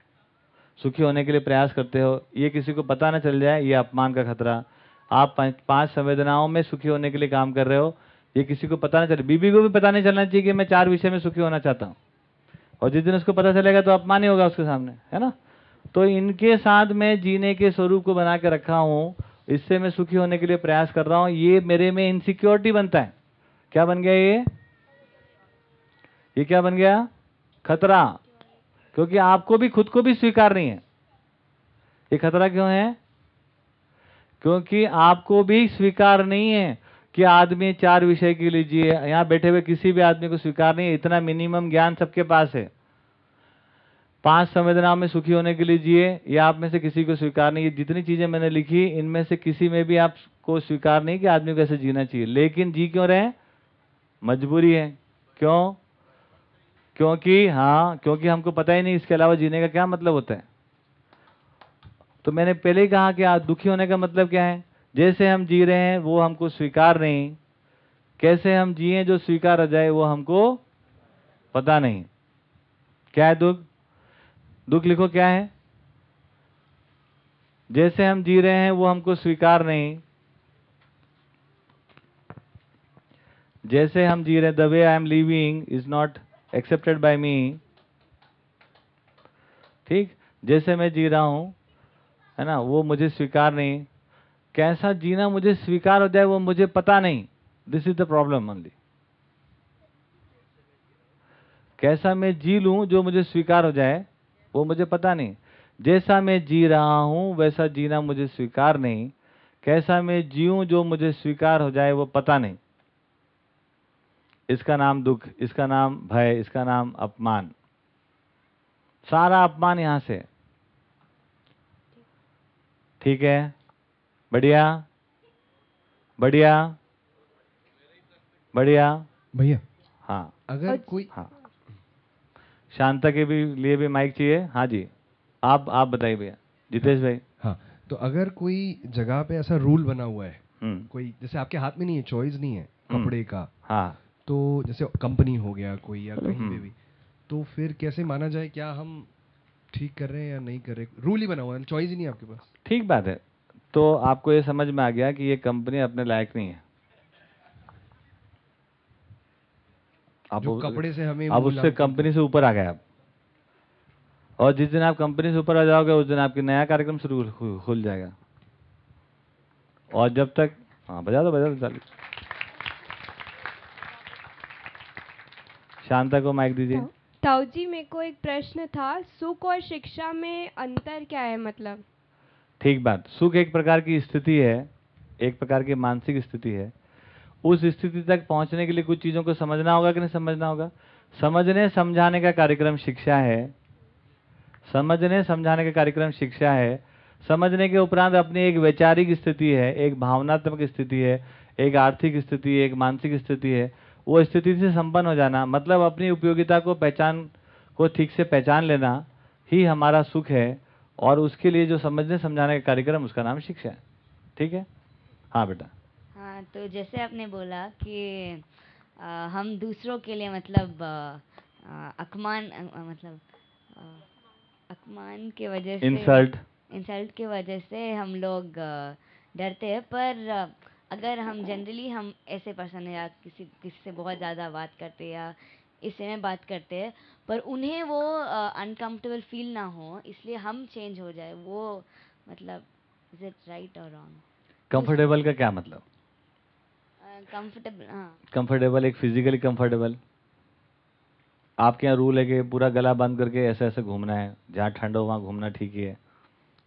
सुखी होने के लिए प्रयास करते हो, ये किसी को पता ना चल जाए, ये अपमान का खतरा। आप पाँच संवेदनाओं में सुखी होने के लिए काम कर रहे हो। ये किसी को पता ना चले, बीबी को भी पता नहीं चलना चाहिए कि मैं चार विषय में सुखी होना चाहता हूँ। और जिस दिन उसको पता चलेगा तो अपमान ही होगा उसके सामने, है ना? तो इनके साथ मैं जीने के स्वरूप को बना के रखा हूँ, इससे मैं सुखी होने के लिए प्रयास कर रहा हूँ। ये मेरे में इनसिक्योरिटी बनता है। क्या बन गया ये? ये क्या बन गया? खतरा। क्योंकि आपको भी, खुद को भी स्वीकार नहीं है। ये खतरा क्यों है? क्योंकि आपको भी स्वीकार नहीं है कि आदमी चार विषय के लिए जिए। यहाँ बैठे हुए किसी भी आदमी को स्वीकार नहीं है। इतना मिनिमम ज्ञान सबके पास है। पाँच संवेदनाओं में सुखी होने के लिए जिए, या आप में से किसी को स्वीकार नहीं है। जितनी चीज़ें मैंने लिखी, इनमें से किसी में भी आपको स्वीकार नहीं कि आदमी को ऐसे जीना चाहिए। लेकिन जी क्यों रहे मजबूरी है। क्यों? क्योंकि हाँ क्योंकि हमको पता ही नहीं इसके अलावा जीने का क्या मतलब होता है। तो मैंने पहले ही कहा कि आज दुखी होने का मतलब क्या है? जैसे हम जी रहे हैं, वो हमको स्वीकार नहीं। कैसे हम जिए जो स्वीकार आ जाए, वो हमको पता नहीं। क्या है दुख? दुख लिखो क्या है? जैसे हम जी रहे हैं, वो हमको स्वीकार नहीं। जैसे हम जी रहे the way I am living is not accepted by me ठीक? जैसे मैं जी रहा हूँ है ना, वो मुझे स्वीकार नहीं। कैसा जीना मुझे स्वीकार हो जाए, वो मुझे पता नहीं। This is the problem only कैसा मैं जी लूँ जो मुझे स्वीकार हो जाए, वो मुझे पता नहीं। जैसा मैं जी रहा हूँ, वैसा जीना मुझे स्वीकार नहीं। कैसा मैं जीऊं जो मुझे स्वीकार हो जाए, वो पता नहीं। इसका नाम दुख, इसका नाम भय, इसका नाम अपमान। सारा अपमान यहाँ से ठीक है? बढ़िया। बढ़िया। बढ़िया। भैया हाँ। अगर कोई हाँ। शांता के भी लिए भी माइक चाहिए? हाँ जी। आप आप बताइए भैया। जितेश भाई। हाँ तो अगर कोई जगह पे ऐसा रूल बना हुआ है हम्म। कोई जैसे आपके हाथ में नहीं है चॉइस नहीं है हम्म। कपड़े का हाँ। तो जैसे कंपनी हो गया कोई या कहीं पे हम्म। भी तो फिर कैसे माना जाए क्या हम ठीक कर रहे हैं या नहीं कर रहे रूल ही बना हुआ है चॉइस ही नहीं है आपके पास। ठीक बात है। तो आपको ये समझ में आ गया कि ये कंपनी अपने लायक नहीं है। आप जो कपड़े से हमें आप उससे कंपनी से ऊपर आ गए आप। और जिस दिन आप कंपनी से ऊपर आ जाओगे उस दिन आपकी नया कार्यक्रम शुरू खुल जाएगा। और जब तक हाँ बजा दो बजा दो चालू। शांता को माइक दीजिए। ताऊ जी, मेरे को एक प्रश्न था, सुख और शिक्षा में अंतर क्या है मतलब? ठीक बात। सुख एक प्रकार की स्थिति है, एक प्रकार की मानसिक स्थिति है। उस स्थिति तक पहुँचने के लिए कुछ चीज़ों को समझना होगा कि नहीं समझना होगा? समझने समझाने का कार्यक्रम शिक्षा है। समझने समझाने का कार्यक्रम शिक्षा है। समझने के उपरांत अपनी एक वैचारिक स्थिति है, एक भावनात्मक स्थिति है, एक आर्थिक स्थिति एक मानसिक स्थिति है। वो स्थिति से संपन्न हो जाना मतलब अपनी उपयोगिता को पहचान को ठीक से पहचान लेना ही हमारा सुख है और उसके लिए जो समझने समझाने का कार्यक्रम उसका नाम शिक्षा है। ठीक है? हाँ बेटा। हाँ तो जैसे आपने बोला कि अ, हम दूसरों के लिए मतलब अ, अ, अपमान अ, अ, मतलब अ, अपमान के वजह से इंसल्ट इंसल्ट की वजह से हम लोग डरते हैं पर अ, अगर हम जनरली हम ऐसे पर्सन है या किसी किसी से बहुत ज़्यादा बात करते हैं या इससे में बात करते हैं पर उन्हें वो अनकम्फर्टेबल फील ना हो इसलिए हम चेंज हो जाए वो मतलब इज़ इट राइट और रॉन्ग कंफर्टेबल का क्या मतलब? कंफर्टेबल हाँ। कंफर्टेबल एक फिजिकली कंफर्टेबल आपके यहाँ रूल है कि पूरा गला बंद करके ऐसे ऐसे घूमना है जहाँ ठंड हो वहाँ घूमना ठीक ही है।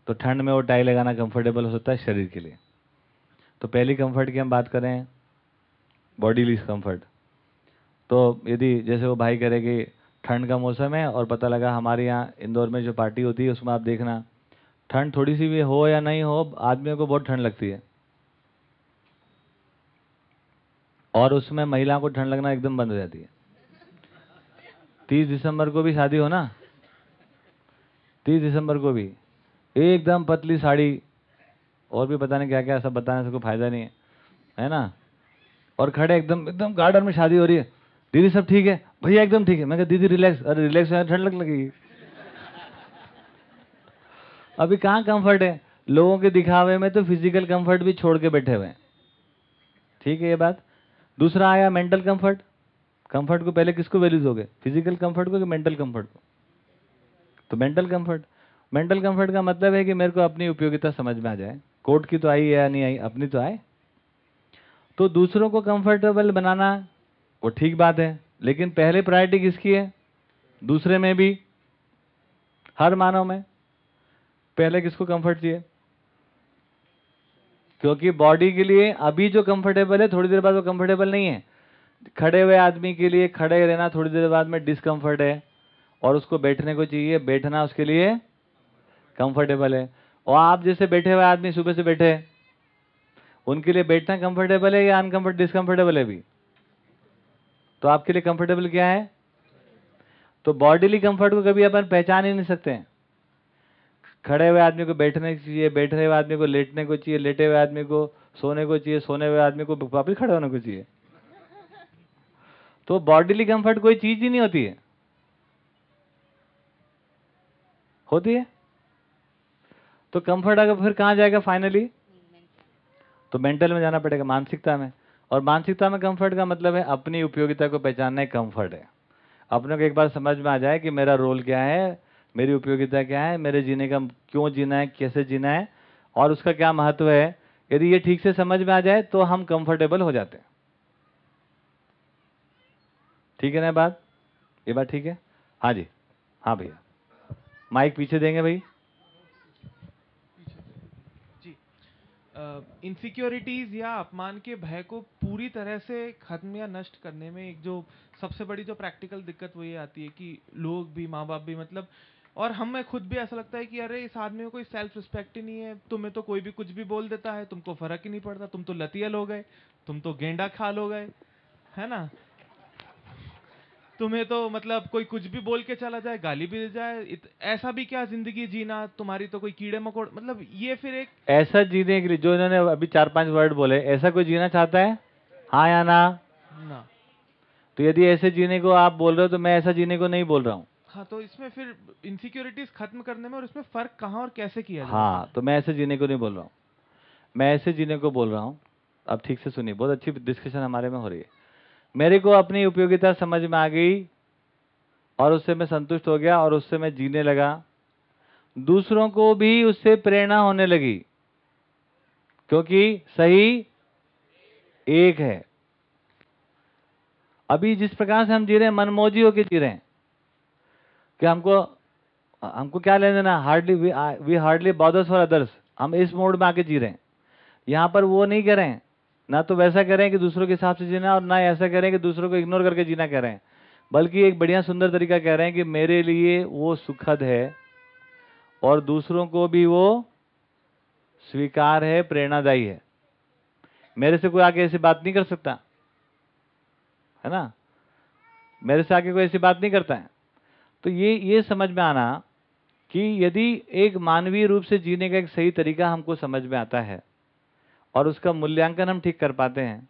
तो ठंड में वो टाई लगाना कंफर्टेबल हो सकता है शरीर के लिए। तो पहली कंफर्ट की हम बात करें बॉडीली कंफर्ट तो यदि जैसे वो भाई करे कि ठंड का मौसम है और पता लगा हमारे यहाँ इंदौर में जो पार्टी होती है उसमें आप देखना, ठंड थोड़ी सी भी हो या नहीं हो, आदमियों को बहुत ठंड लगती है। और उसमें महिलाओं को ठंड लगना एकदम बंद हो जाती है। तीस दिसंबर को भी शादी हो ना? तीस दिसंबर को भी। एकदम पतली साड़ी और भी पता नहीं क्या क्या सब बताने से कोई फ़ायदा नहीं है। है ना? और खड़े एकदम एकदम गार्डन में शादी हो रही है। दीदी सब ठीक है? भैया एकदम ठीक है। मैं कहा, दीदी रिलैक्स अरे रिलैक्स है, ठंड लग। लगेगी अभी कहाँ कंफर्ट है? लोगों के दिखावे में तो फ़िज़िकल कंफर्ट भी छोड़ के बैठे हुए हैं। ठीक है ये बात? दूसरा आया मेंटल कंफर्ट कंफर्ट को पहले किसको वैल्यू दोगे? फ़िज़िकल कंफर्ट को कि मेंटल कंफर्ट को? तो मेंटल कंफर्ट मेंटल कंफर्ट का मतलब है कि मेरे को अपनी उपयोगिता समझ में आ जाए। कोर्ट की तो आई है या नहीं आई, अपनी तो आए। तो दूसरों को कंफर्टेबल बनाना, वो ठीक बात है, लेकिन पहले प्रायोरिटी किसकी है? दूसरे में भी, हर मानव में। पहले किसको कंफर्ट चाहिए? क्योंकि बॉडी के लिए अभी जो कंफर्टेबल है, थोड़ी देर बाद वो कंफर्टेबल नहीं है। खड़े हुए आदमी के लिए खड़े रहना, थोड़ी देर बाद में डिसकंफर्ट है, और उसको बैठने को चाहिए, बैठना उसके लिए कंफर्टेबल है। और आप जैसे बैठे हुए आदमी सुबह से बैठे हैं, उनके लिए बैठना कंफर्टेबल है या अनकंफर्ट डिसकंफर्टेबल है भी? तो आपके लिए कंफर्टेबल क्या है? तो बॉडीली कंफर्ट को कभी अपन पहचान ही नहीं सकते खड़े हुए आदमी को बैठने चाहिए बैठे हुए आदमी को लेटने को चाहिए लेटे हुए आदमी को सोने को चाहिए सोने हुए आदमी को वापिस खड़े होने को चाहिए। तो बॉडीली कंफर्ट कोई चीज़ ही नहीं होती है। होती है? तो कंफर्ट अगर फिर कहाँ जाएगा फाइनली तो मेंटल में जाना पड़ेगा, मानसिकता में। और मानसिकता में कंफर्ट का मतलब है अपनी उपयोगिता को पहचानना एक कंफर्ट है। अपने को एक बार समझ में आ जाए कि मेरा रोल क्या है, मेरी उपयोगिता क्या है, मेरे जीने का क्यों जीना है, कैसे जीना है, और उसका क्या महत्व है। यदि ये ठीक से समझ में आ जाए तो हम कंफर्टेबल हो जाते हैं। ठीक है ना बात? ये बात ठीक है? हाँ जी। हाँ भैया। माइक पीछे देंगे भाई जी इनसिक्योरिटीज या अपमान के भय को पूरी तरह से खत्म या नष्ट करने में एक जो सबसे बड़ी जो प्रैक्टिकल दिक्कत वो ये आती है कि लोग भी माँ बाप भी मतलब और हमें खुद भी ऐसा लगता है कि अरे, इस आदमी को कोई सेल्फ रिस्पेक्ट ही नहीं है, तुम्हें तो कोई भी कुछ भी बोल देता है, तुमको फ़र्क ही नहीं पड़ता, तुम तो लतियल हो गए, तुम तो गेंडा खाल हो गए, है ना? तुम्हें तो मतलब कोई कुछ भी बोल के चला जाए गाली भी दे जाए इत, ऐसा भी क्या ज़िंदगी जीना तुम्हारी तो कोई कीड़े मकोड़ मतलब ये फिर एक ऐसा जीने के लिए जो इन्होंने अभी चार पाँच वर्ड बोले ऐसा कोई जीना चाहता है? हाँ या ना? ना। तो यदि ऐसे जीने को आप बोल रहे हो तो मैं ऐसा जीने को नहीं बोल रहा हूँ। हाँ तो इसमें फिर इनसिक्योरिटीज खत्म करने में और इसमें फ़र्क कहाँ और कैसे किया जाए? हाँ तो मैं ऐसे जीने को नहीं बोल रहा हूँ। मैं ऐसे जीने को बोल रहा हूँ। अब ठीक से सुनिए बहुत अच्छी डिस्कशन हमारे में हो रही है। मेरे को अपनी उपयोगिता समझ में आ गई और उससे मैं संतुष्ट हो गया और उससे मैं जीने लगा। दूसरों को भी उससे प्रेरणा होने लगी, क्योंकि सही एक है। अभी जिस प्रकार से हम जी रहे हैं, मनमोजी होकर जी रहे हैं, कि हमको हमको क्या लेना देना? Hardly we hardly bothers for others हम इस मोड में आके जी रहे हैं। यहाँ पर वो नहीं कह रहे हैं ना तो वैसा हैं कि दूसरों के हिसाब से जीना और ना ऐसा हैं कि दूसरों को इग्नोर करके जीना कह रहे हैं बल्कि एक बढ़िया सुंदर तरीका कह रहे हैं कि मेरे लिए वो सुखद है और दूसरों को भी वो स्वीकार है, प्रेरणादायी है। मेरे से कोई आगे ऐसी बात नहीं कर सकता, है ना? मेरे से आगे कोई ऐसी बात नहीं करता है। तो ये ये समझ में आना कि यदि एक मानवीय रूप से जीने का एक सही तरीका हमको समझ में आता है और उसका मूल्यांकन हम ठीक कर पाते हैं।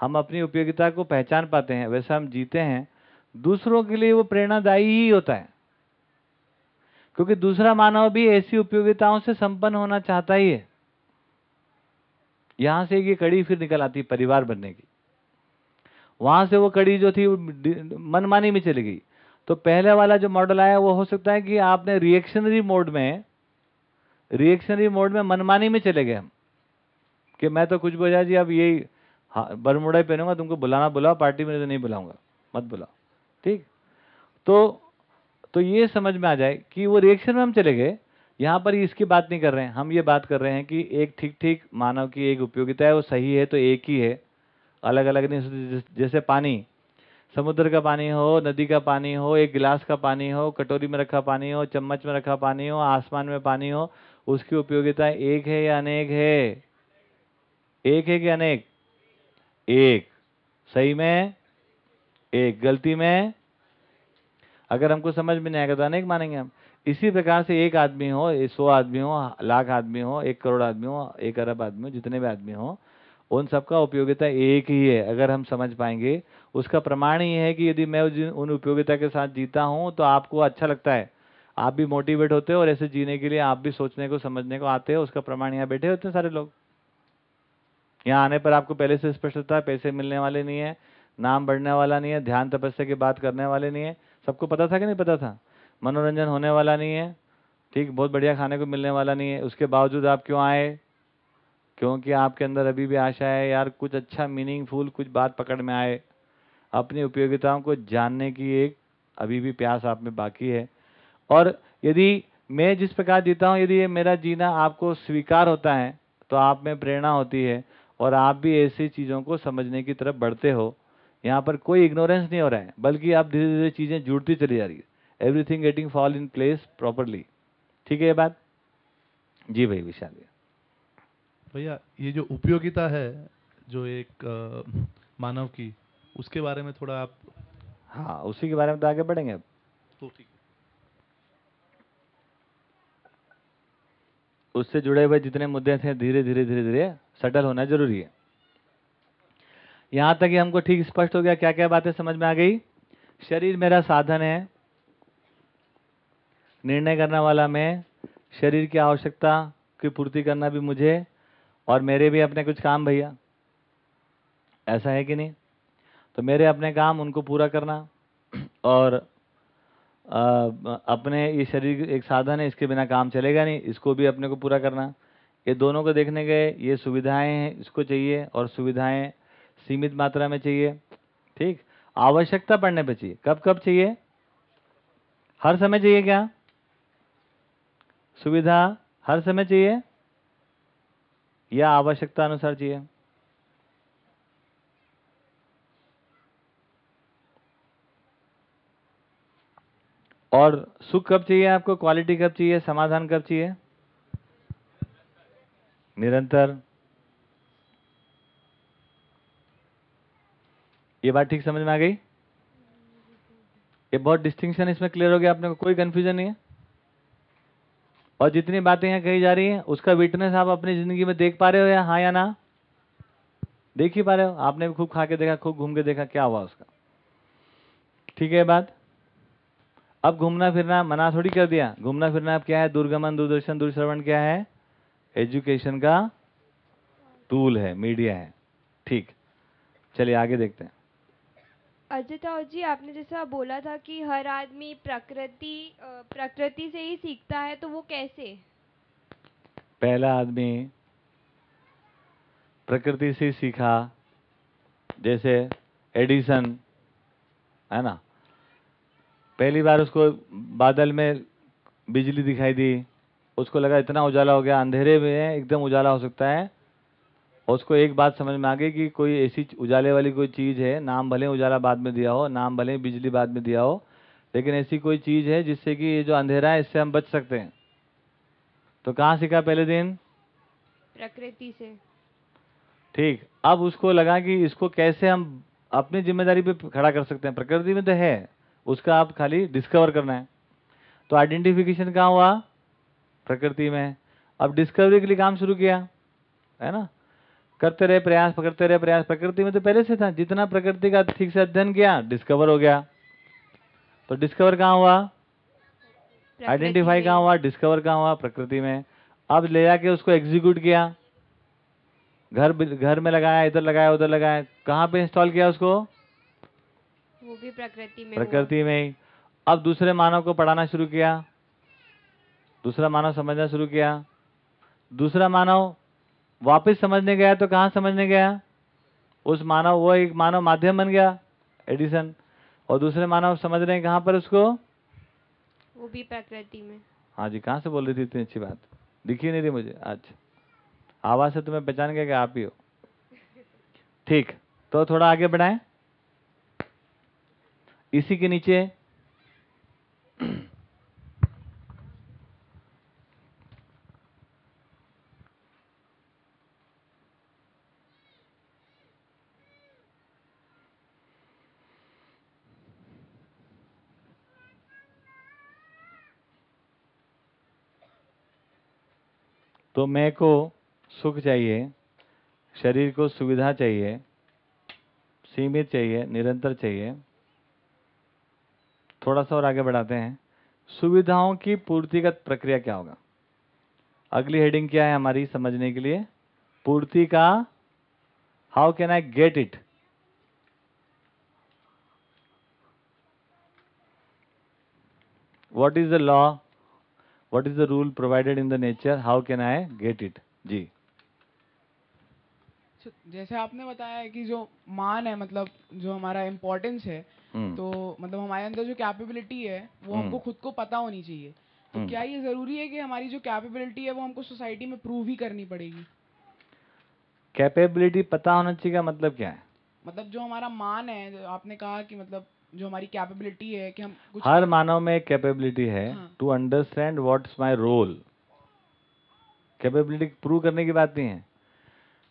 हम अपनी उपयोगिता को पहचान पाते हैं। वैसा हम जीते हैं। दूसरों के लिए वो प्रेरणादायी ही होता है। क्योंकि दूसरा मानव भी ऐसी उपयोगिताओं से संपन्न होना चाहता ही है। यहाँ से ये कड़ी फिर निकल आती परिवार बनने की। वहाँ से वो कड़ी जो थी मनमानी में चली गई। तो पहले वाला जो मॉडल आया वो हो सकता है कि आपने रिएक्शनरी मोड में रिएक्शनरी मोड में मनमानी में चले गए हम। कि मैं तो कुछ बोझा जी अब यही बरमुड़ा ही पहनूँगा, तुमको बुलाना बुलाओ, पार्टी में तो नहीं बुलाऊँगा, मत बुलाओ, ठीक? तो तो ये समझ में आ जाए कि वो रिएक्शन में हम चले गए, यहाँ पर इसकी बात नहीं कर रहे हैं, हम ये बात कर रहे हैं कि एक ठीक ठीक मानव की एक उपयोगिता है, वो सही है तो एक ही है अलग अलग नहीं, जैसे पानी, समुद्र का पानी हो, नदी का पानी हो, एक गिलास का पानी हो, कटोरी में रखा पानी हो, चम्मच में रखा पानी हो, आसमान में पानी हो, उसकी उपयोगिता एक है या अनेक है? एक है कि अनेक? एक। सही में? एक। गलती में? अगर हमको समझ में नहीं आएगा तो अनेक मानेंगे हम। इसी प्रकार से एक आदमी हो सौ आदमी हो, लाख आदमी हो, एक करोड़ आदमी हो, एक अरब आदमी हो, जितने भी आदमी हो, उन सबका उपयोगिता एक ही है, अगर हम समझ पाएँगे। उसका प्रमाण ही है कि यदि मैं उन उपयोगिता के साथ जीता हूँ तो आपको अच्छा लगता है। आप भी मोटिवेट होते हो और ऐसे जीने के लिए आप भी सोचने को, समझने को आते हो, उसका प्रमाण यहाँ बैठे होते हैं सारे लोग। यहाँ आने पर आपको पहले से स्पष्टता है, पैसे मिलने वाले नहीं है, नाम बढ़ने वाला नहीं है, ध्यान तपस्या की बात करने वाले नहीं है। सबको पता था कि नहीं पता था? मनोरंजन होने वाला नहीं है, ठीक? बहुत बढ़िया खाने को मिलने वाला नहीं है। उसके बावजूद आप क्यों आए? क्योंकि आपके अंदर अभी भी आशा है, यार, कुछ अच्छा मीनिंगफुल कुछ बात पकड़ में आए। अपनी उपयोगिताओं को जानने की एक अभी भी प्यास आप में बाकी है। और यदि मैं जिस प्रकार जीता हूँ, यदि ये मेरा जीना आपको स्वीकार होता है तो आप में प्रेरणा होती है। और आप भी ऐसी चीज़ों को समझने की तरफ़ बढ़ते हो। यहाँ पर कोई इग्नोरेंस नहीं हो रहा है बल्कि आप धीरे धीरे चीज़ें जुड़ती चली जा रही है। Everything getting fall in place properly ठीक है ये बात? जी भाई विशाल भैया ये जो उपयोगिता है जो एक आ, मानव की उसके बारे में थोड़ा आप हाँ उसी के बारे में तो आगे बढ़ेंगे अब। तो ठीक उससे जुड़े हुए जितने मुद्दे थे धीरे धीरे धीरे धीरे सेटल होना ज़रूरी है। यहाँ तक कि हमको ठीक स्पष्ट हो गया क्या क्या बातें समझ में आ गई। शरीर मेरा साधन है। निर्णय करने वाला मैं शरीर की आवश्यकता की पूर्ति करना भी मुझे और मेरे भी अपने कुछ काम भैया। ऐसा है कि नहीं? तो मेरे अपने काम उनको पूरा करना और अ, अपने ये शरीर एक साधन है इसके बिना काम चलेगा नहीं इसको भी अपने को पूरा करना। ये दोनों को देखने गए, ये सुविधाएँ हैं इसको चाहिए और सुविधाएँ सीमित मात्रा में चाहिए। ठीक? आवश्यकता पड़ने पे चाहिए। कब कब चाहिए? हर समय चाहिए क्या? सुविधा हर समय चाहिए या आवश्यकता अनुसार चाहिए? और सुख कब चाहिए आपको? क्वालिटी कब चाहिए? समाधान कब चाहिए? निरंतर। ये बात ठीक समझ में आ गई? ये बहुत डिस्टिंक्शन इसमें क्लियर हो गया, आपने को कोई कंफ्यूजन नहीं है। और जितनी बातें यहाँ कही जा रही हैं, उसका विटनेस आप अपनी ज़िंदगी में देख पा रहे हो या हाँ या ना? देख ही पा रहे हो। आपने भी खूब खा के देखा, खूब घूम के देखा, क्या हुआ उसका? ठीक है बात? अब घूमना फिरना मना थोड़ी कर दिया। घूमना फिरना अब क्या है? दुर्गमन, दूरदर्शन, दूरश्रवण क्या है? एजुकेशन का टूल है मीडिया है। ठीक। चलिए आगे देखते हैं। अजय ताऊ जी आपने जैसा बोला था कि हर आदमी प्रकृति प्रकृति से ही सीखता है तो वो कैसे? पहला आदमी प्रकृति से सीखा जैसे एडिसन है ना? पहली बार उसको बादल में बिजली दिखाई दी उसको लगा इतना उजाला हो गया अंधेरे में एकदम उजाला हो सकता है। और उसको एक बात समझ में आ गई कि कोई ऐसी उजाले वाली कोई चीज़ है नाम भले उजाला बाद में दिया हो नाम भले बिजली बाद में दिया हो लेकिन ऐसी कोई चीज़ है जिससे कि ये जो अंधेरा है इससे हम बच सकते हैं। तो कहाँ सीखा पहले दिन? प्रकृति से। ठीक अब उसको लगा कि इसको कैसे हम अपनी ज़िम्मेदारी पे खड़ा कर सकते हैं। प्रकृति में तो है उसका आप खाली डिस्कवर करना है। तो आइडेंटिफिकेशन कहाँ हुआ? प्रकृति में अब डिस्कवरी के लिए काम शुरू किया है ना? करते रहे प्रयास करते रहे प्रयास। प्रकृति में तो पहले से था जितना प्रकृति का ठीक से अध्ययन किया डिस्कवर हो गया। तो डिस्कवर कहाँ हुआ? आइडेंटिफाई। कहाँ हुआ? डिस्कवर कहाँ हुआ? प्रकृति में। अब ले जाके उसको एग्जीक्यूट किया। घर घर में लगाया इधर लगाया उधर लगाया। कहाँ पे इंस्टॉल किया उसको? वो भी प्रकृति में प्रकृति में ही। अब दूसरे मानव को पढ़ाना शुरू किया। दूसरा मानव समझना शुरू किया। दूसरा मानव वापस समझने गया तो कहाँ समझने गया? उस मानव वो एक मानव माध्यम बन गया एडिसन और दूसरे मानव समझ रहे हैं कहाँ पर उसको? वो भी प्रकृति में। हाँ जी कहाँ से बोल रही थी इतनी अच्छी बात? दिखी नहीं रही मुझे। आज आवाज़ से तुम्हें पहचान गया कि आप ही हो। ठीक तो थोड़ा आगे बढ़ाएँ। इसी के नीचे तो मैं को सुख चाहिए, शरीर को सुविधा चाहिए, सीमित चाहिए, निरंतर चाहिए। थोड़ा सा और आगे बढ़ाते हैं। सुविधाओं की पूर्तिगत प्रक्रिया क्या होगा? अगली हेडिंग क्या है हमारी समझने के लिए? पूर्ति का how can I get it what is the law? What is the rule provided in the nature? How can i get it? तो जैसे आपने बताया है कि जो मान है मतलब जो हमारा इम्पोर्टेंस है हम्म, तो मतलब हमारे अंदर जो कैपेबिलिटी है वो हम्म। हमको खुद को पता होनी चाहिए। तो हम्म। क्या ये ज़रूरी है कि हमारी जो कैपेबिलिटी है वो हमको सोसाइटी में प्रूव ही करनी पड़ेगी? कैपेबिलिटी पता होना चाहिए मतलब क्या है? मतलब जो हमारा मान है आपने कहा कि मतलब जो हमारी कैपेबिलिटी है कि हम कुछ हर मानव में एक कैपेबिलिटी है। To understand what's my role capability prove करने की बात नहीं है।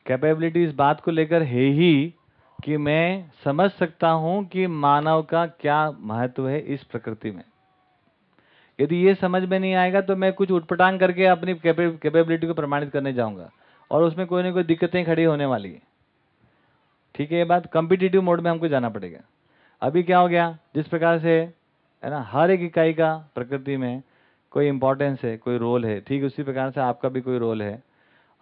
कैपेबिलिटी इस बात को लेकर है ही कि मैं समझ सकता हूँ कि मानव का क्या महत्व है इस प्रकृति में। यदि ये समझ में नहीं आएगा तो मैं कुछ उटपटांग करके अपनी कैपेबिलिटी को प्रमाणित करने जाऊँगा और उसमें कोई ना कोई दिक्कतें खड़ी होने वाली है। ठीक है ये बात कॉम्पिटिटिव मोड में हमको जाना पड़ेगा। अभी क्या हो गया? जिस प्रकार से, है ना, हर एक इकाई का प्रकृति में कोई इंपॉर्टेंस है, कोई रोल है, ठीक, उसी प्रकार से आपका भी कोई रोल है।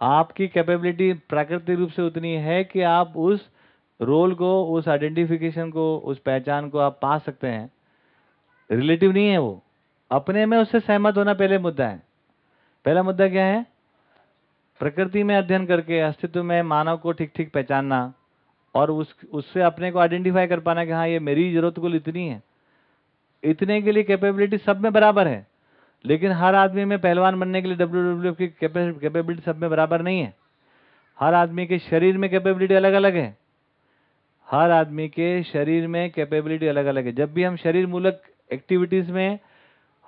आपकी कैपेबिलिटी प्राकृतिक रूप से उतनी है कि आप उस रोल को, उस आइडेंटिफिकेशन को, उस पहचान को आप पा सकते हैं। रिलेटिव नहीं है वो। अपने में उससे सहमत होना पहले मुद्दा है। पहला मुद्दा क्या है? प्रकृति में अध्ययन करके, अस्तित्व में मानव को ठीक ठीक पहचानना। और उस, उससे अपने को आइडेंटिफाई कर पाना कि हाँ ये मेरी ज़रूरत कुल इतनी है। इतने के लिए कैपेबिलिटी सब में बराबर है। लेकिन हर आदमी में पहलवान बनने के लिए डब्ल्यू डब्ल्यू की कैपेबिलिटी सब में बराबर नहीं है। हर आदमी के शरीर में कैपेबिलिटी अलग अलग है। हर आदमी के शरीर में कैपेबिलिटी अलग अलग है। जब भी हम शरीर मूलक एक्टिविटीज़ में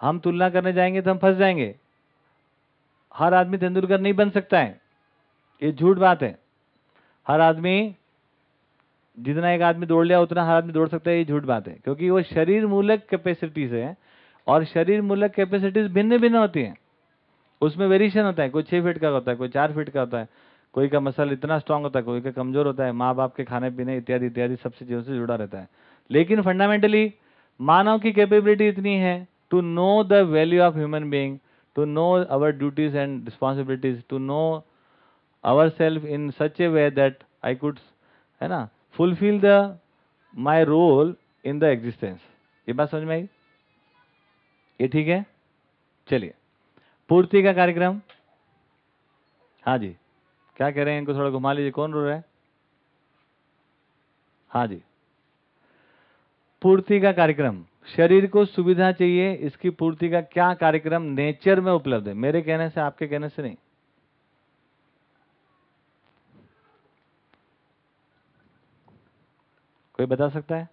हम तुलना करने जाएँगे तो हम फंस जाएँगे। हर आदमी तेंदुलकर नहीं बन सकता है। ये झूठ बात है। हर आदमी जितना एक आदमी दौड़ लिया, उतना हर आदमी दौड़ सकता है, ये झूठ बात है। क्योंकि वो शरीर मूलक कैपेसिटीज है और शरीर मूलक कैपेसिटीज भिन्न भिन्न होती हैं। उसमें वेरिएशन होता है, कोई छः फीट का होता है, कोई चार फीट का होता है, कोई का मसल इतना स्ट्रांग होता है, कोई का कमज़ोर होता है माँ बाप के खाने पीने इत्यादि इत्यादि सबसे चीज़ों से जुड़ा रहता है। लेकिन फंडामेंटली मानव की कैपेबिलिटी इतनी है to know the value of human being to know our duties and responsibilities to know our self in such a way that I could है ना fulfill the my role in the existence ये बात समझ में आई? ये ठीक है? चलिए। पूर्ति का कार्यक्रम। हाँ जी। क्या कह रहे हैं? इनको थोड़ा घुमा लीजिए। कौन रो रहा है? हाँ जी। पूर्ति का कार्यक्रम। शरीर को सुविधा चाहिए। इसकी पूर्ति का क्या कार्यक्रम नेचर में उपलब्ध है? मेरे कहने से, आपके कहने से नहीं। कोई बता सकता है?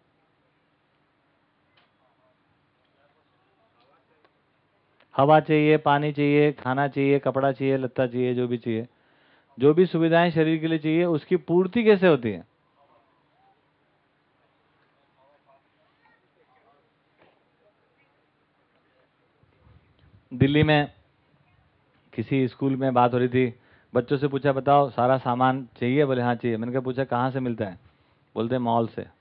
हवा चाहिए, पानी चाहिए, खाना चाहिए, कपड़ा चाहिए, लत्ता चाहिए, जो भी चाहिए। जो भी सुविधाएँ शरीर के लिए चाहिए, उसकी पूर्ति कैसे होती है? दिल्ली में किसी स्कूल में बात हो रही थी। बच्चों से पूछा, बताओ, सारा सामान चाहिए? बोले हाँ चाहिए। मैंने कहा, पूछा, कहाँ से मिलता है? बोलते मॉल से।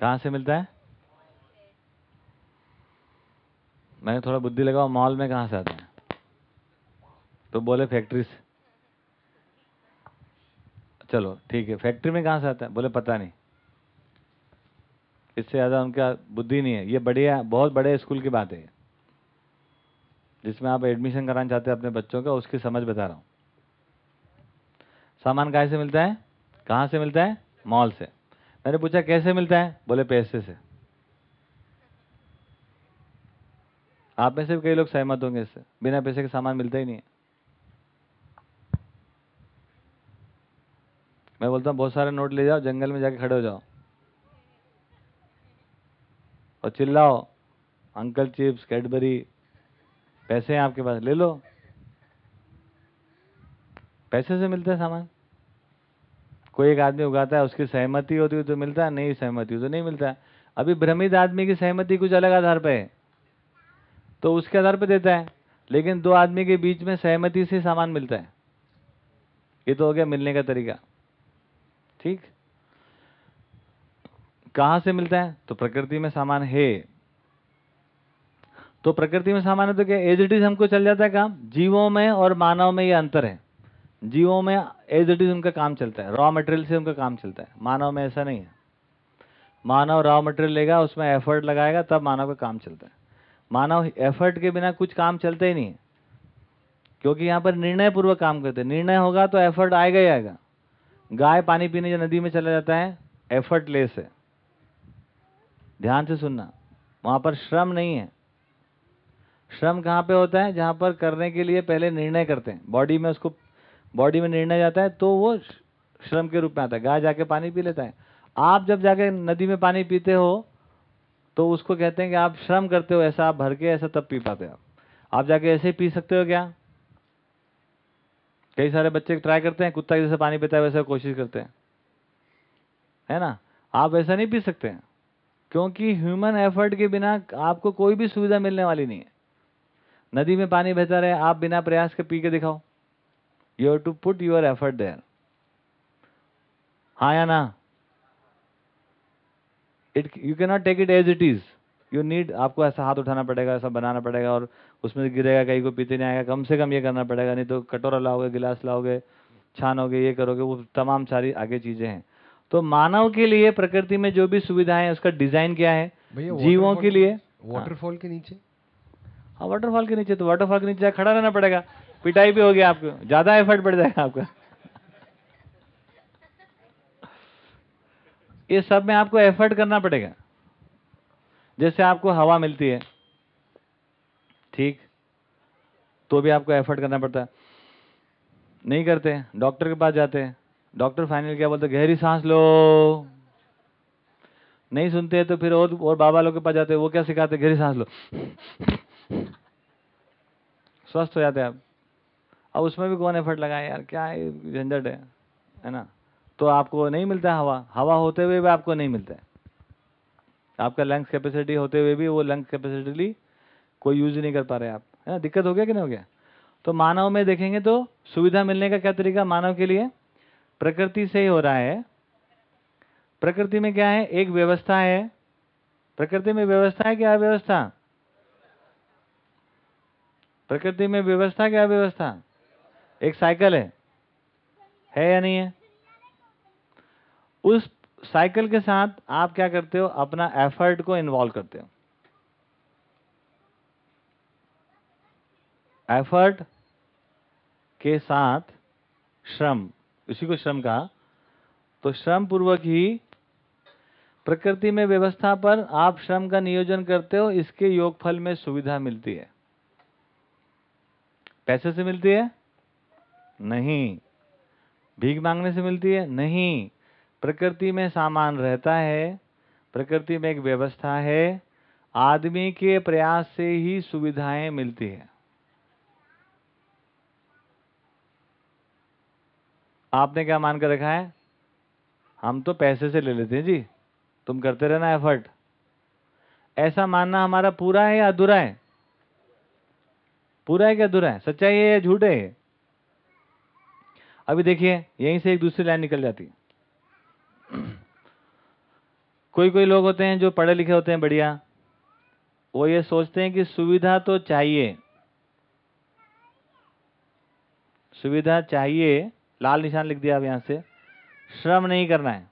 कहाँ से मिलता है? मैंने थोड़ा बुद्धि लगाओ, मॉल में कहाँ से आता है? तो बोले फैक्ट्री से। चलो, ठीक है फैक्ट्री में कहाँ से आता है? बोले पता नहीं। इससे ज़्यादा उनका बुद्धि नहीं है। ये बढ़िया, बहुत बड़े स्कूल की बात है जिसमें आप एडमिशन कराना चाहते हैं अपने बच्चों का, उसकी समझ बता रहा हूँ। सामान कहाँ से मिलता है? कहाँ से मिलता है? मॉल से। मैंने पूछा, कैसे मिलता है? बोले, पैसे से. आप में से भी कई लोग सहमत होंगे इससे। बिना पैसे के सामान मिलता ही नहीं है। मैं बोलता हूँ, बहुत सारे नोट ले जाओ, जंगल में जाके खड़े हो जाओ। और चिल्लाओ, अंकल चिप्स, कैडबरी, पैसे हैं आपके पास, ले लो। पैसे से मिलता है सामान। कोई एक आदमी उगाता है, उसकी सहमति होती है तो मिलता है, नहीं सहमति हो तो नहीं मिलता अभी भ्रमित आदमी की सहमति कुछ अलग आधार पर है तो उसके आधार पर देता है, लेकिन दो आदमी के बीच में सहमति से सामान मिलता है। ये तो हो गया मिलने का तरीका। ठीक? कहाँ से मिलता है? तो प्रकृति में सामान है। तो प्रकृति में सामान है तो क्या एज इट इज़ हमको चल जाता है काम? जीवों में और मानव में ये अंतर है। जीवों में एज इट इज़ उनका काम चलता है रॉ मटेरियल से उनका काम चलता है। मानव में ऐसा नहीं है। मानव रॉ मटेरियल लेगा, उसमें एफर्ट लगाएगा, तब मानव का काम चलता है। मानव एफर्ट के बिना कुछ काम चलते ही नहीं है। क्योंकि यहाँ पर निर्णय पूर्वक काम करते हैं। निर्णय होगा तो एफर्ट आएगा ही आएगा। गाय पानी पीने जो नदी में चला जाता है एफर्ट लेस है। ध्यान से सुनना। वहाँ पर श्रम नहीं है। श्रम कहाँ पे होता है? जहाँ पर करने के लिए पहले निर्णय करते हैं। बॉडी में उसको बॉडी में निर्णय जाता है तो वो श्रम के रूप में आता है। गाय जाके पानी पी लेता है। आप जब जाके नदी में पानी पीते हो तो उसको कहते हैं कि आप श्रम करते हो, ऐसा आप भर के, ऐसा तब पी पाते हो। आप जाके ऐसे ही पी सकते हो क्या? कई सारे बच्चे ट्राई करते हैं, कुत्ता जैसे पानी पीता है, वैसे कोशिश करते हैं। है ना? आप ऐसा नहीं पी सकते। हैं क्योंकि ह्यूमन एफर्ट के बिना आपको कोई भी सुविधा मिलने वाली नहीं है। नदी में पानी बहता रहे, आप बिना प्रयास के पी के दिखाओ। You have to put your effort there हाँ या ना? It you can not take it as it is you need आपको ऐसा हाथ उठाना पड़ेगा ऐसा बनाना पड़ेगा और उसमें से गिरेगा कहीं को पीते नहीं आएगा कम से कम ये करना पड़ेगा नहीं तो कटोरा लाओगे गिलास लाओगे छानोगे ये करोगे वो तमाम सारी आगे चीज़ें हैं। तो मानव के लिए प्रकृति में जो भी सुविधाएँ हैं उसका डिज़ाइन क्या है? जीवों के लिए। वाटरफॉल के नीचे? हाँ वाटरफॉल के नीचे तो वाटरफॉल के नीचे खड़ा रहना पड़ेगा। पिटाई भी होगी आपको। ज़्यादा एफर्ट पड़ जाएगा आपका। ये सब में आपको एफर्ट करना पड़ेगा। जैसे आपको हवा मिलती है, ठीक तो भी आपको एफर्ट करना पड़ता है। नहीं करते डॉक्टर के पास जाते हैं। डॉक्टर फाइनल क्या बोलते गहरी सांस लो। नहीं सुनते तो फिर और और बाबा लोग के पास जाते वो क्या सिखाते गहरी सांस लो। स्वस्थ हो जाते आप। अब उसमें भी कौन एफर्ट लगाए? यार, क्या झंझट है? है ना? तो आपको नहीं मिलता हवा। हवा होते हुए भी आपको नहीं मिलता है। आपका लंग्स कैपेसिटी होते हुए भी वो लंग्स कैपेसिटी कोई यूज़ नहीं कर पा रहे आप। है ना? दिक्कत हो गया कि नहीं हो गया? तो मानव में देखेंगे तो सुविधा मिलने का क्या तरीका मानव के लिए? प्रकृति से ही हो रहा है। प्रकृति में क्या है? एक व्यवस्था है। प्रकृति में व्यवस्था है क्या व्यवस्था प्रकृति में व्यवस्था क्या व्यवस्था एक साइकिल है। है या नहीं है? उस साइकिल के साथ आप क्या करते हो? अपना एफर्ट को इन्वॉल्व करते हो। एफर्ट के साथ श्रम, इसी को श्रम कहा। तो श्रम पूर्वक ही प्रकृति में व्यवस्था पर आप श्रम का नियोजन करते हो, इसके योगफल में सुविधा मिलती है। पैसे से मिलती है? नहीं। भीख मांगने से मिलती है? नहीं। प्रकृति में सामान रहता है। प्रकृति में एक व्यवस्था है। आदमी के प्रयास से ही सुविधाएँ मिलती है। आपने क्या मान कर रखा है? हम तो पैसे से ले लेते हैं जी। तुम करते रहना एफर्ट ऐसा मानना हमारा पूरा है या अधूरा है? पूरा है क्या अधूरा है? सच्चाई है या झूठ? है? अभी देखिए, यहीं से एक दूसरी लाइन निकल जाती है। कोई कोई लोग होते हैं जो पढ़े लिखे होते हैं बढ़िया, वो ये सोचते हैं कि सुविधा तो चाहिए। सुविधा चाहिए, लाल निशान लिख दिया अब यहाँ से, श्रम नहीं करना है।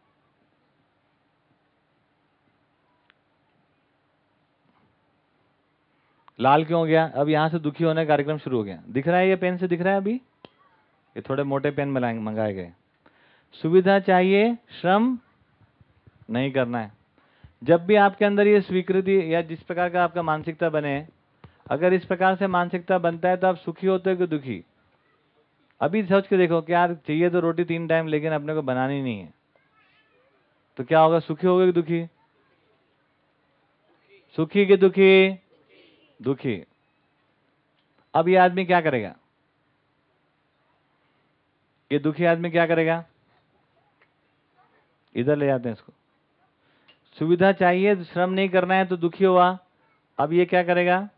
लाल क्यों हो गया? अब यहाँ से दुखी होने का कार्यक्रम शुरू हो गया। दिख रहा है ये पेन से दिख रहा है अभी? ये थोड़े मोटे पेन मंगाए गए। सुविधा चाहिए, श्रम नहीं करना है। जब भी आपके अंदर ये स्वीकृति या जिस प्रकार का आपका मानसिकता बने, अगर इस प्रकार से मानसिकता बनता है तो आप सुखी होते हो कि दुखी? अभी सोच के देखो कि यार चाहिए तो रोटी तीन टाइम, लेकिन अपने को बनानी नहीं है। तो क्या होगा, सुखी होगा कि दुखी? सुखी कि दुखी? दुखी। अब ये आदमी क्या करेगा? ये दुखी आदमी क्या करेगा? इधर ले जाते हैं इसको। सुविधा चाहिए श्रम नहीं करना है तो दुखी हुआ अब ये क्या करेगा?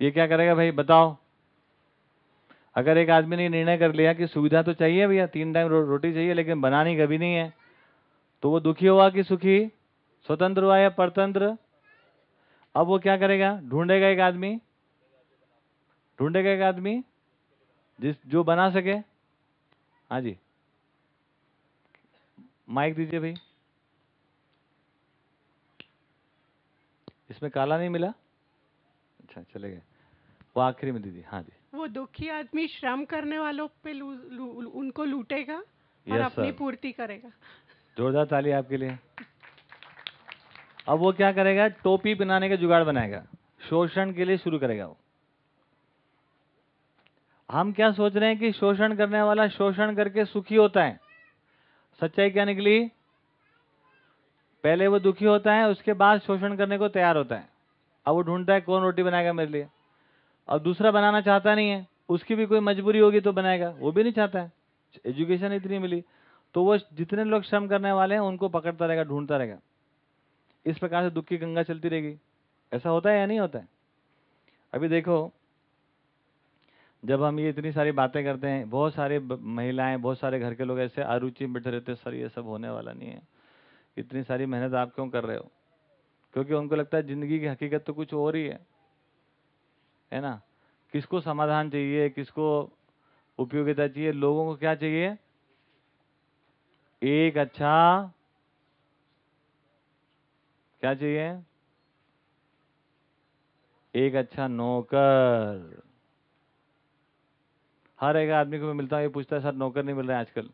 ये क्या करेगा भाई बताओ। अगर एक आदमी ने निर्णय कर लिया कि सुविधा तो चाहिए भैया तीन टाइम रो, रोटी चाहिए लेकिन बनानी कभी नहीं है तो वो दुखी हुआ कि सुखी? स्वतंत्र हुआ या परतंत्र? अब वो क्या करेगा? ढूंढेगा एक आदमी। ढूंढेगा एक आदमी जिस जो बना सके। हाँ जी। माइक दीजिए भाई। इसमें काला नहीं मिला? अच्छा चले गए। वो आखिरी में दीजिए। हाँ जी। वो दुखी आदमी श्रम करने वालों पे लू, लू, लू उनको लूटेगा और Yes, अपनी पूर्ति करेगा। जोरदार ताली आपके लिए। अब वो क्या करेगा? टोपी बनाने का जुगाड़ बनाएगा। शोषण के लिए शुरू करेगा वो। हम क्या सोच रहे हैं कि शोषण करने वाला शोषण करके सुखी होता है? सच्चाई क्या निकली? पहले वो दुखी होता है, उसके बाद शोषण करने को तैयार होता है। अब वो ढूंढता है कौन रोटी बनाएगा मेरे लिए। अब दूसरा बनाना चाहता नहीं है, उसकी भी कोई मजबूरी होगी तो बनाएगा। वो भी नहीं चाहता है। एजुकेशन इतनी मिली तो वो जितने लोग श्रम करने वाले हैं, उनको पकड़ता रहेगा, ढूंढता रहेगा। इस प्रकार से दुख की गंगा चलती रहेगी। ऐसा होता है या नहीं होता है? अभी देखो जब हम ये इतनी सारी बातें करते हैं, बहुत सारे महिलाएँ, बहुत सारे घर के लोग ऐसे अरुचि में बैठे रहते हैं, सर, ये सब होने वाला नहीं है। इतनी सारी मेहनत आप क्यों कर रहे हो? क्योंकि उनको लगता है ज़िंदगी की हकीकत तो कुछ और ही है। है ना? किसको समाधान चाहिए, किसको उपयोगिता चाहिए, लोगों को क्या चाहिए? एक अच्छा क्या चाहिए? एक अच्छा नौकर। हर एक आदमी को मैं मिलता हूँ, ये पूछता है, सर, नौकर नहीं मिल रहे आजकल।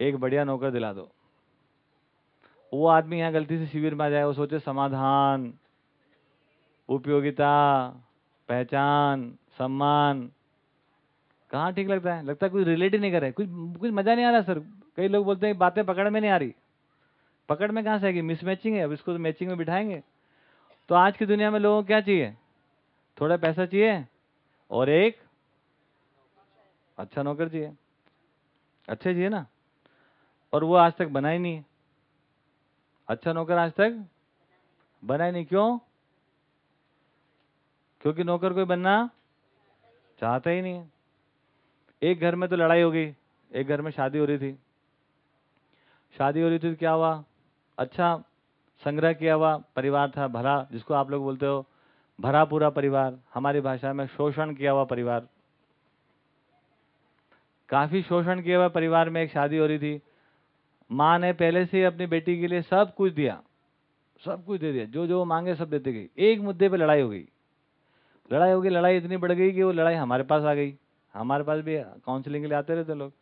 एक बढ़िया नौकर दिला दो। वो आदमी यहाँ गलती से शिविर में आ जाए, वो सोचे, समाधान, उपयोगिता, पहचान, सम्मान। कहाँ ठीक लगता है? लगता है कुछ रिलेट ही नहीं करे कुछ कुछ मज़ा नहीं आ रहा, सर। कई लोग बोलते हैं, बातें पकड़ में नहीं आ रही। पकड़ में कहाँ से आएगी? मिसमैचिंग है। अब इसको तो मैचिंग में बिठाएँगे। तो आज की दुनिया में लोगों को क्या चाहिए? थोड़ा पैसा चाहिए और एक अच्छा नौकर चाहिए अच्छे चाहिए ना? और वो आज तक बना ही। नहीं अच्छा नौकर आज तक बना ही नहीं। क्यों? क्योंकि नौकर कोई बनना चाहता ही नहीं एक घर में तो लड़ाई हो गई। एक घर में शादी हो रही थी। शादी हो रही थी तो क्या हुआ? अच्छा संग्रह किया हुआ परिवार था भरा जिसको आप लोग बोलते हो, भरा पूरा परिवार, हमारी भाषा में शोषण किया हुआ परिवार। काफ़ी शोषण किया हुआ परिवार में एक शादी हो रही थी। माँ ने पहले से ही अपनी बेटी के लिए सब कुछ दिया, सब कुछ दे दिया जो जो मांगे सब देते गई। एक मुद्दे पे लड़ाई हो गई। लड़ाई हो गई, लड़ाई इतनी बढ़ गई कि वो लड़ाई हमारे पास आ गई। हमारे पास भी काउंसलिंग के लिए आते रहते लोग।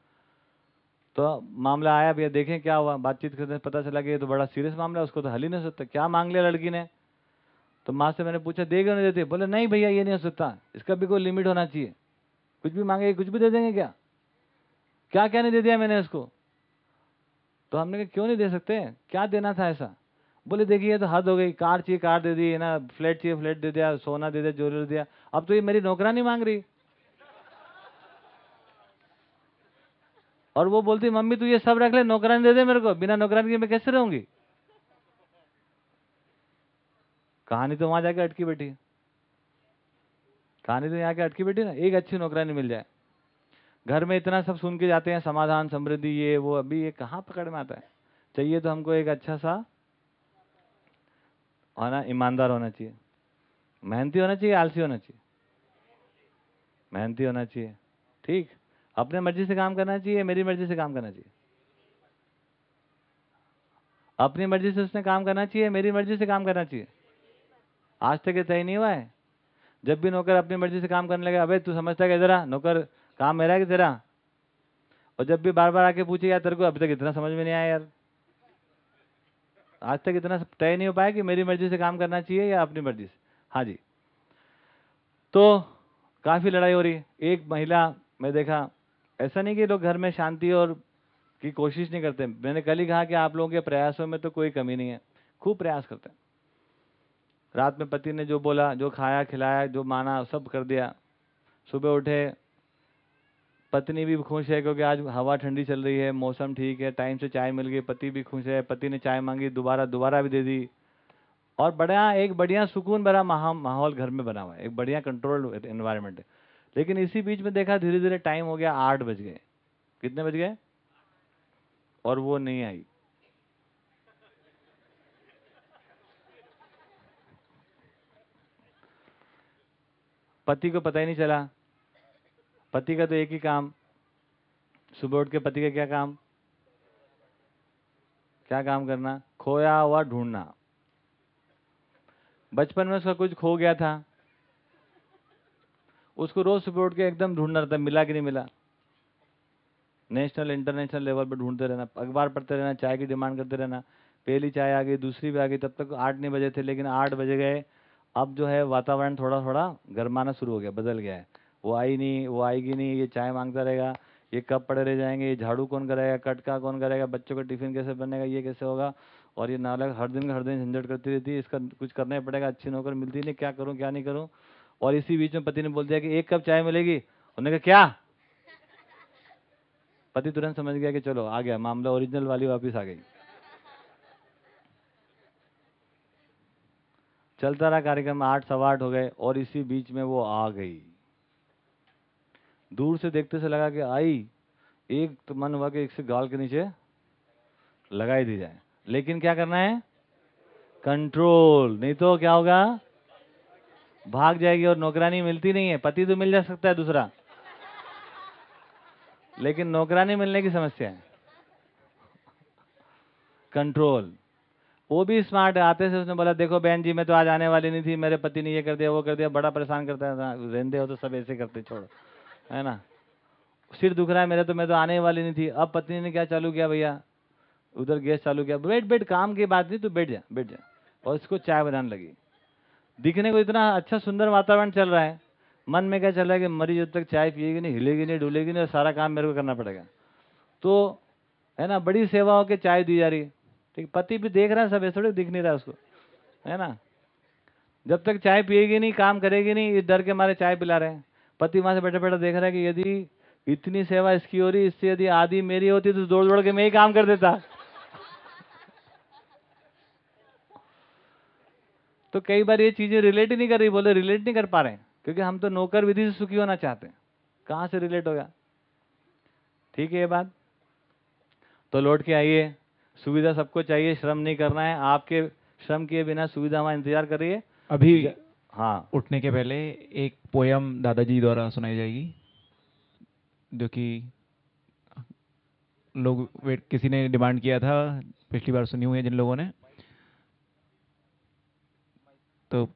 तो मामला आया, भैया देखें क्या हुआ। बातचीत करते पता चला कि ये तो बड़ा सीरियस मामला उसको तो हल ही नहीं हो सकता। क्या मांग लिया लड़की ने? तो माँ से मैंने पूछा, देगे नहीं देते? बोले, नहीं भैया, ये नहीं हो सकता। इसका भी कोई लिमिट होना चाहिए। कुछ भी मांगे कुछ भी दे देंगे क्या? क्या क्या नहीं दे दिया मैंने उसको? तो हमने कहा, क्यों नहीं दे सकते? क्या देना था ऐसा? बोले, देखिए तो हद हो गई। कार चाहिए, कार दे दी ना? फ्लैट चाहिए, फ्लैट दे दिया, सोना दे दिया दे दिया। अब तो ये मेरी नौकरानी मांग रही। और वो बोलती, मम्मी, तू ये सब रख ले, नौकरानी दे दे मेरे को। बिना नौकरानी के मैं कैसे रहूँगी? कहानी तो वहाँ जाके अटकी बैठी कहानी तो यहाँ के अटकी बैठी ना? एक अच्छी नौकरानी मिल जाए। घर में इतना सब सुन के जाते हैं, समाधान, समृद्धि, ये, वो, अभी ये कहाँ पकड़ में आता है? चाहिए तो हमको एक अच्छा सा होना ईमानदार होना चाहिए। मेहनती होना चाहिए, आलसी होना चाहिए? मेहनती होना चाहिए। ठीक। अपने मर्ज़ी से काम करना चाहिए, मेरी मर्ज़ी से काम करना चाहिए? अपनी मर्ज़ी से उसने काम करना चाहिए, मेरी मर्ज़ी से काम करना चाहिए? आज तक ये तय नहीं हुआ है? जब भी नौकर अपनी मर्ज़ी से काम करने लगे, अबे, तू समझता है जरा नौकर काम मेरा कि तेरा? और जब भी बार बार आके पूछे यार तेरे को अभी तक इतना समझ में नहीं आया यार। आज तक इतना तय नहीं हो पाया कि मेरी मर्ज़ी से काम करना चाहिए या अपनी मर्ज़ी से। हाँ जी। तो काफ़ी लड़ाई हो रही है। एक महिला, मैं देखा, ऐसा नहीं कि लोग घर में शांति और की कोशिश नहीं करते। मैंने कल ही कहा कि आप लोगों के प्रयासों में तो कोई कमी नहीं है। खूब प्रयास करते हैं। रात में पति ने जो बोला, जो खाया, खिलाया, जो माना, सब कर दिया। सुबह उठे पत्नी भी खुश है क्योंकि आज हवा ठंडी चल रही है, मौसम ठीक है, टाइम से चाय मिल गई, पति भी खुश है, पति ने चाय मांगी, दोबारा दोबारा भी दे दी। और बढ़िया एक बढ़िया सुकून भरा माहा- माहौल घर में बना हुआ है, एक बढ़िया कंट्रोल्ड इन्वायरमेंट है। लेकिन इसी बीच में देखा धीरे धीरे टाइम हो गया, आठ बज गए। कितने बज गए? और वो नहीं आई। पति को पता ही नहीं चला। पति का तो एक ही काम। सुबह उठ के पति का क्या काम? क्या काम करना? खोया हुआ ढूंढना। बचपन में उसका कुछ खो गया था। उसको रोज सुबह उठ के एकदम ढूंढना रहता, मिला कि नहीं मिला। नेशनल, इंटरनेशनल लेवल पर ढूंढते रहना, अखबार पढ़ते रहना, चाय की डिमांड करते रहना। पहली चाय आ गई, दूसरी भी आ गई, तब तक आठ नहीं बजे थे, लेकिन आठ बजे गए। अब जो है वातावरण थोड़ा थोड़ा गर्माना शुरू हो गया, बदल गया है। वो आई नहीं वो आएगी नहीं ये चाय माँगता रहेगा ये कब पड़े रह जाएँगे ये झाड़ू कौन करेगा कटका कौन करेगा बच्चों का टिफ़िन कैसे बनेगा ये कैसे होगा और ये नालक हर दिन हर दिन झंझट करती रहती है इसका कुछ करना ही पड़ेगा अच्छी नौकर मिलती नहीं क्या करूँ क्या नहीं करूँ और इसी बीच में पति ने बोल दिया कि एक कप चाय मिलेगी उन्होंने कहा क्या? पति तुरंत समझ गया कि चलो आ गया मामला ओरिजिनल वाली वापस आ गई। चलता रहा कार्यक्रम आठ सवा आठ हो गए और इसी बीच में वो आ गई। दूर से देखते से लगा कि आई, एक तो मन हुआ कि एक से गाल के नीचे लगा ही दी जाए। लेकिन क्या करना है? कंट्रोल नहीं तो क्या होगा? भाग जाएगी और नौकरानी मिलती नहीं है। पति तो मिल जा सकता है दूसरा। लेकिन नौकरानी मिलने की समस्या है। कंट्रोल वो भी स्मार्ट है। आते से उसने बोला, देखो बहन जी, मैं तो आज आने वाली नहीं थी। मेरे पति ने ये कर दिया, वो कर दिया, बड़ा परेशान करता है। रहते हो तो सब ऐसे करते, छोड़ो। है ना? सिर दुख रहा है मेरा तो मैं तो आने वाली नहीं थी। अब पत्नी ने क्या चालू किया भैया? उधर गैस चालू किया। बैठ बैठ, काम की बात नहीं, तू बैठ जा बैठ जा। और इसको चाय बनाने लगी। दिखने को इतना अच्छा सुंदर वातावरण चल रहा है। मन में क्या चल रहा है कि मरी जब तक चाय पिएगी नहीं, हिलेगी नहीं, डुलेगी नहीं, और सारा काम मेरे को करना पड़ेगा। तो है ना, बड़ी सेवा हो के चाय दी जा रही है। ठीक, पति भी देख रहा है सब थोड़ी दिख नहीं रहा उसको। है ना? जब तक चाय पिएगी नहीं, काम करेगी नहीं, इस डर के मारे चाय पिला रहे हैं। पति वहाँ से बैठे बैठे देख रहा है कि यदि इतनी सेवा इसकी हो रही इससे यदि आदि मेरी होती तो दौड़ दौड़ के मैं ही काम कर देता। तो कई बार ये चीज़ें रिलेट ही नहीं कर रही बोले रिलेट नहीं कर पा रहे क्योंकि हम तो नौकर विधि से सुखी होना चाहते हैं। कहाँ से रिलेट होगा? ठीक है ये बात? तो लौट के आइए सुविधा सबको चाहिए श्रम नहीं करना है आपके श्रम किए बिना सुविधा वहाँ इंतज़ार कर रही है। अभी हाँ। उठने के पहले एक पोयम दादाजी द्वारा सुनाई जाएगी जो कि लोग वेट किसी ने डिमांड किया था पिछली बार सुनी हुई है जिन लोगों ने। तो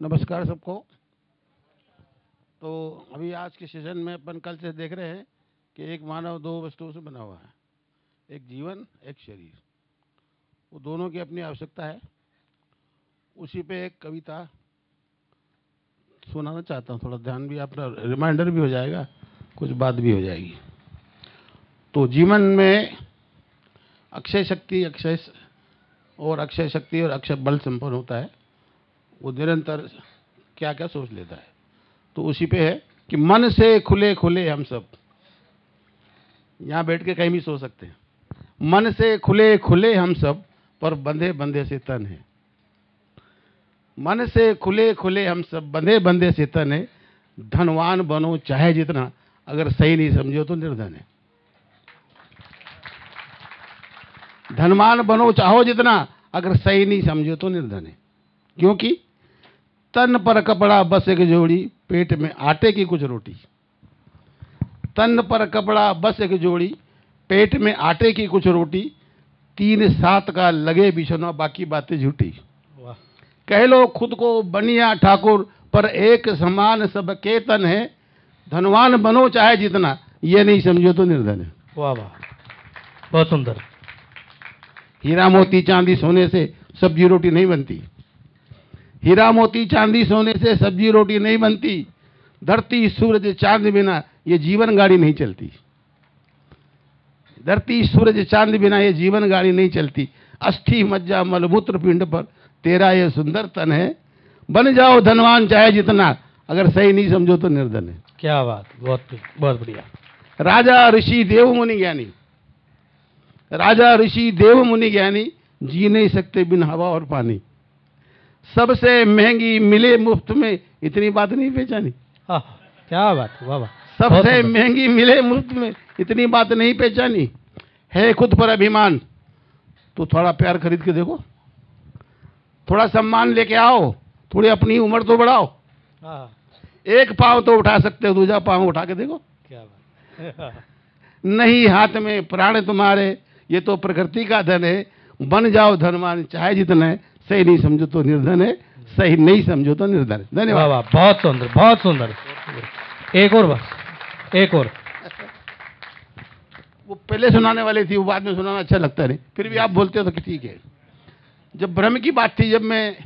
नमस्कार सबको। तो अभी आज के सीज़न में अपन कल से देख रहे हैं कि एक मानव दो वस्तुओं से बना हुआ है, एक जीवन, एक शरीर। वो दोनों की अपनी आवश्यकता है। उसी पे एक कविता सुनाना चाहता हूँ, थोड़ा ध्यान भी, अपना रिमाइंडर भी हो जाएगा, कुछ बात भी हो जाएगी। तो जीवन में अक्षय शक्ति, अक्षय और अक्षय शक्ति और अक्षय बल संपन्न होता है। वो निरंतर क्या क्या सोच लेता है। तो उसी पे है कि मन से खुले खुले हम सब यहाँ बैठ के कहीं भी सो सकते हैं। मन से खुले खुले हम सब, पर बंधे बंधे से तन है। मन से खुले खुले हम सब, बंधे बंधे से तन है। धनवान बनो चाहे जितना, अगर सही नहीं समझो तो निर्धन है। धनवान बनो चाहो जितना, अगर सही नहीं समझो तो निर्धन है। क्योंकि तन पर कपड़ा बस एक जोड़ी, पेट में आटे की कुछ रोटी। तन पर कपड़ा बस एक जोड़ी पेट में आटे की कुछ रोटी तीन सात का लगे बिछना बाकी बातें झूठी। कह लो खुद को बनिया ठाकुर पर एक समान सब के तन है। धनवान बनो चाहे जितना ये नहीं समझो तो निर्धन है। वाह वाह। बहुत सुंदर। हीरा मोती चांदी सोने से सब्ज़ी रोटी नहीं बनती। हीरा मोती चांदी सोने से सब्ज़ी रोटी नहीं बनती। धरती सूरज चाँद बिना ये जीवन गाड़ी नहीं चलती। धरती सूरज चाँद बिना ये जीवन गाड़ी नहीं चलती। अस्थि मज्जा मलमूत्र पिंड पर तेरा ये सुंदर तन है। बन जाओ धनवान चाहे जितना अगर सही नहीं समझो तो निर्धन है। क्या बात बहुत बहुत बढ़िया। राजा ऋषि देव मुनि ज्ञानी। राजा ऋषि देव मुनि ज्ञानी जी नहीं सकते बिन हवा और पानी। सबसे महँगी मिले मुफ़्त में इतनी बात नहीं पहचानी। क्या बात वाह वाह। सबसे महँगी मिले मुफ़्त में इतनी बात नहीं पहचानी। है खुद पर अभिमान। तो थोड़ा प्यार खरीद के देखो। थोड़ा सम्मान लेके आओ। थोड़ी अपनी उम्र तो बढ़ाओ। हाँ। एक पाँव तो उठा सकते हो दूसरा पाँव उठा के देखो। क्या बात। नहीं हाथ में प्राण तुम्हारे ये तो प्रकृति का धन है। बन जाओ धनवान चाहे जितना। सही नहीं समझो तो निर्धन है। सही नहीं समझो तो निर्धन है। धन्यवाद। बहुत सुंदर बहुत सुंदर। एक और बस एक और। वो पहले सुनाने वाली थी वो बाद में सुनाना अच्छा लगता नहीं। फिर भी आप बोलते हो तो ठीक है। जब भ्रम की बात थी जब मैं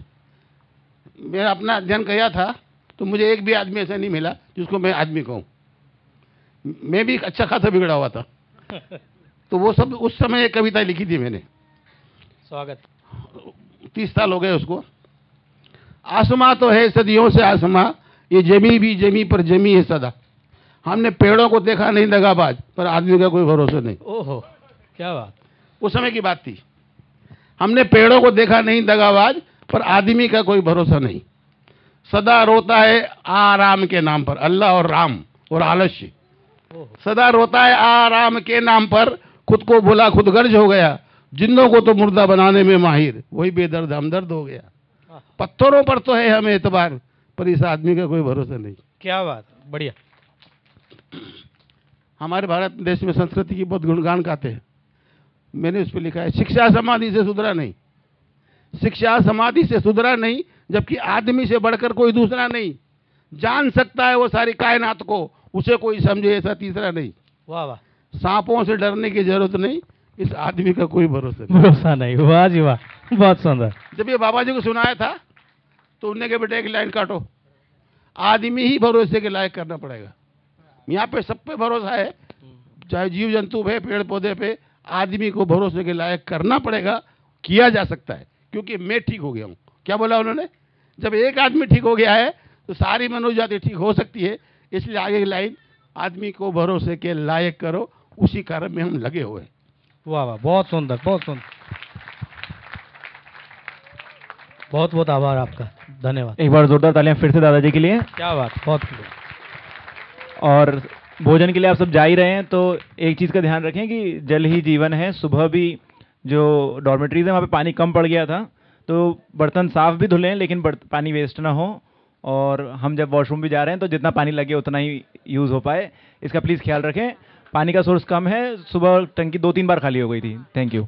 मेरा अपना अध्ययन किया था तो मुझे एक भी आदमी ऐसा नहीं मिला जिसको मैं आदमी कहूँ। मैं भी अच्छा खासा बिगड़ा हुआ था। तो वो सब उस समय एक कविता लिखी थी मैंने। स्वागत। तीस साल हो गए उसको। आसमां तो है सदियों से आसमां ये जमी भी जमी पर जमी है सदा। हमने पेड़ों को देखा नहीं दगाबाज पर आदमी का कोई भरोसा नहीं। ओहो क्या बात। उस समय की बात थी। हमने पेड़ों को देखा नहीं दगाबाज पर आदमी का कोई भरोसा नहीं। सदा रोता है आराम के नाम पर अल्लाह और राम और आलस्य। सदा रोता है आराम के नाम पर खुद को भूला खुद गर्ज हो गया। जिंदों को तो मुर्दा बनाने में माहिर वही बेदर्द हमदर्द हो गया। पत्थरों पर तो है हमें एतबार पर इस आदमी का कोई भरोसा नहीं। क्या बात बढ़िया। हमारे भारत देश में संस्कृति की बहुत गुणगान गाते हैं। मैंने उस पर लिखा है शिक्षा समाधि से सुधरा नहीं। शिक्षा समाधि से सुधरा नहीं जबकि आदमी से बढ़कर कोई दूसरा नहीं। जान सकता है वो सारी कायनात को उसे कोई समझे ऐसा तीसरा नहीं। वाह वाह। सांपों से डरने की ज़रूरत नहीं इस आदमी का कोई भरोसा नहीं। भरोसा नहीं। वाह जी वाह बहुत सुंदर। जब ये बाबा जी को सुनाया था तो उनने के बेटे एक लाइन काटो। आदमी ही भरोसे के लायक करना पड़ेगा। यहाँ पे सब पे भरोसा है। चाहे जीव जंतु पे पेड़ पौधे पे आदमी को भरोसे के लायक करना पड़ेगा किया जा सकता है। क्योंकि मैं ठीक हो गया हूँ। क्या बोला उन्होंने? जब एक आदमी ठीक हो गया है तो सारी मनुष्य जाति ठीक हो सकती है। इसलिए आगे की लाइन आदमी को भरोसे के लायक करो उसी कारण में हम लगे हुए हैं। वाह वाह बहुत सुंदर बहुत सुंदर। बहुत बहुत आभार आपका। धन्यवाद। एक बार जोरदार तालियाँ फिर से दादाजी के लिए। क्या बात बहुत और भोजन के लिए आप सब जा ही रहे हैं तो एक चीज़ का ध्यान रखें कि जल ही जीवन है। सुबह भी जो डॉर्मेटरीज है, वहाँ पे पानी कम पड़ गया था तो बर्तन साफ़ भी धुलें, लेकिन पानी वेस्ट ना हो। और हम जब वॉशरूम भी जा रहे हैं तो जितना पानी लगे उतना ही यूज़ हो पाए। इसका प्लीज़ ख्याल रखें। पानी का सोर्स कम है। सुबह टंकी दो तीन बार खाली हो गई थी। Thank you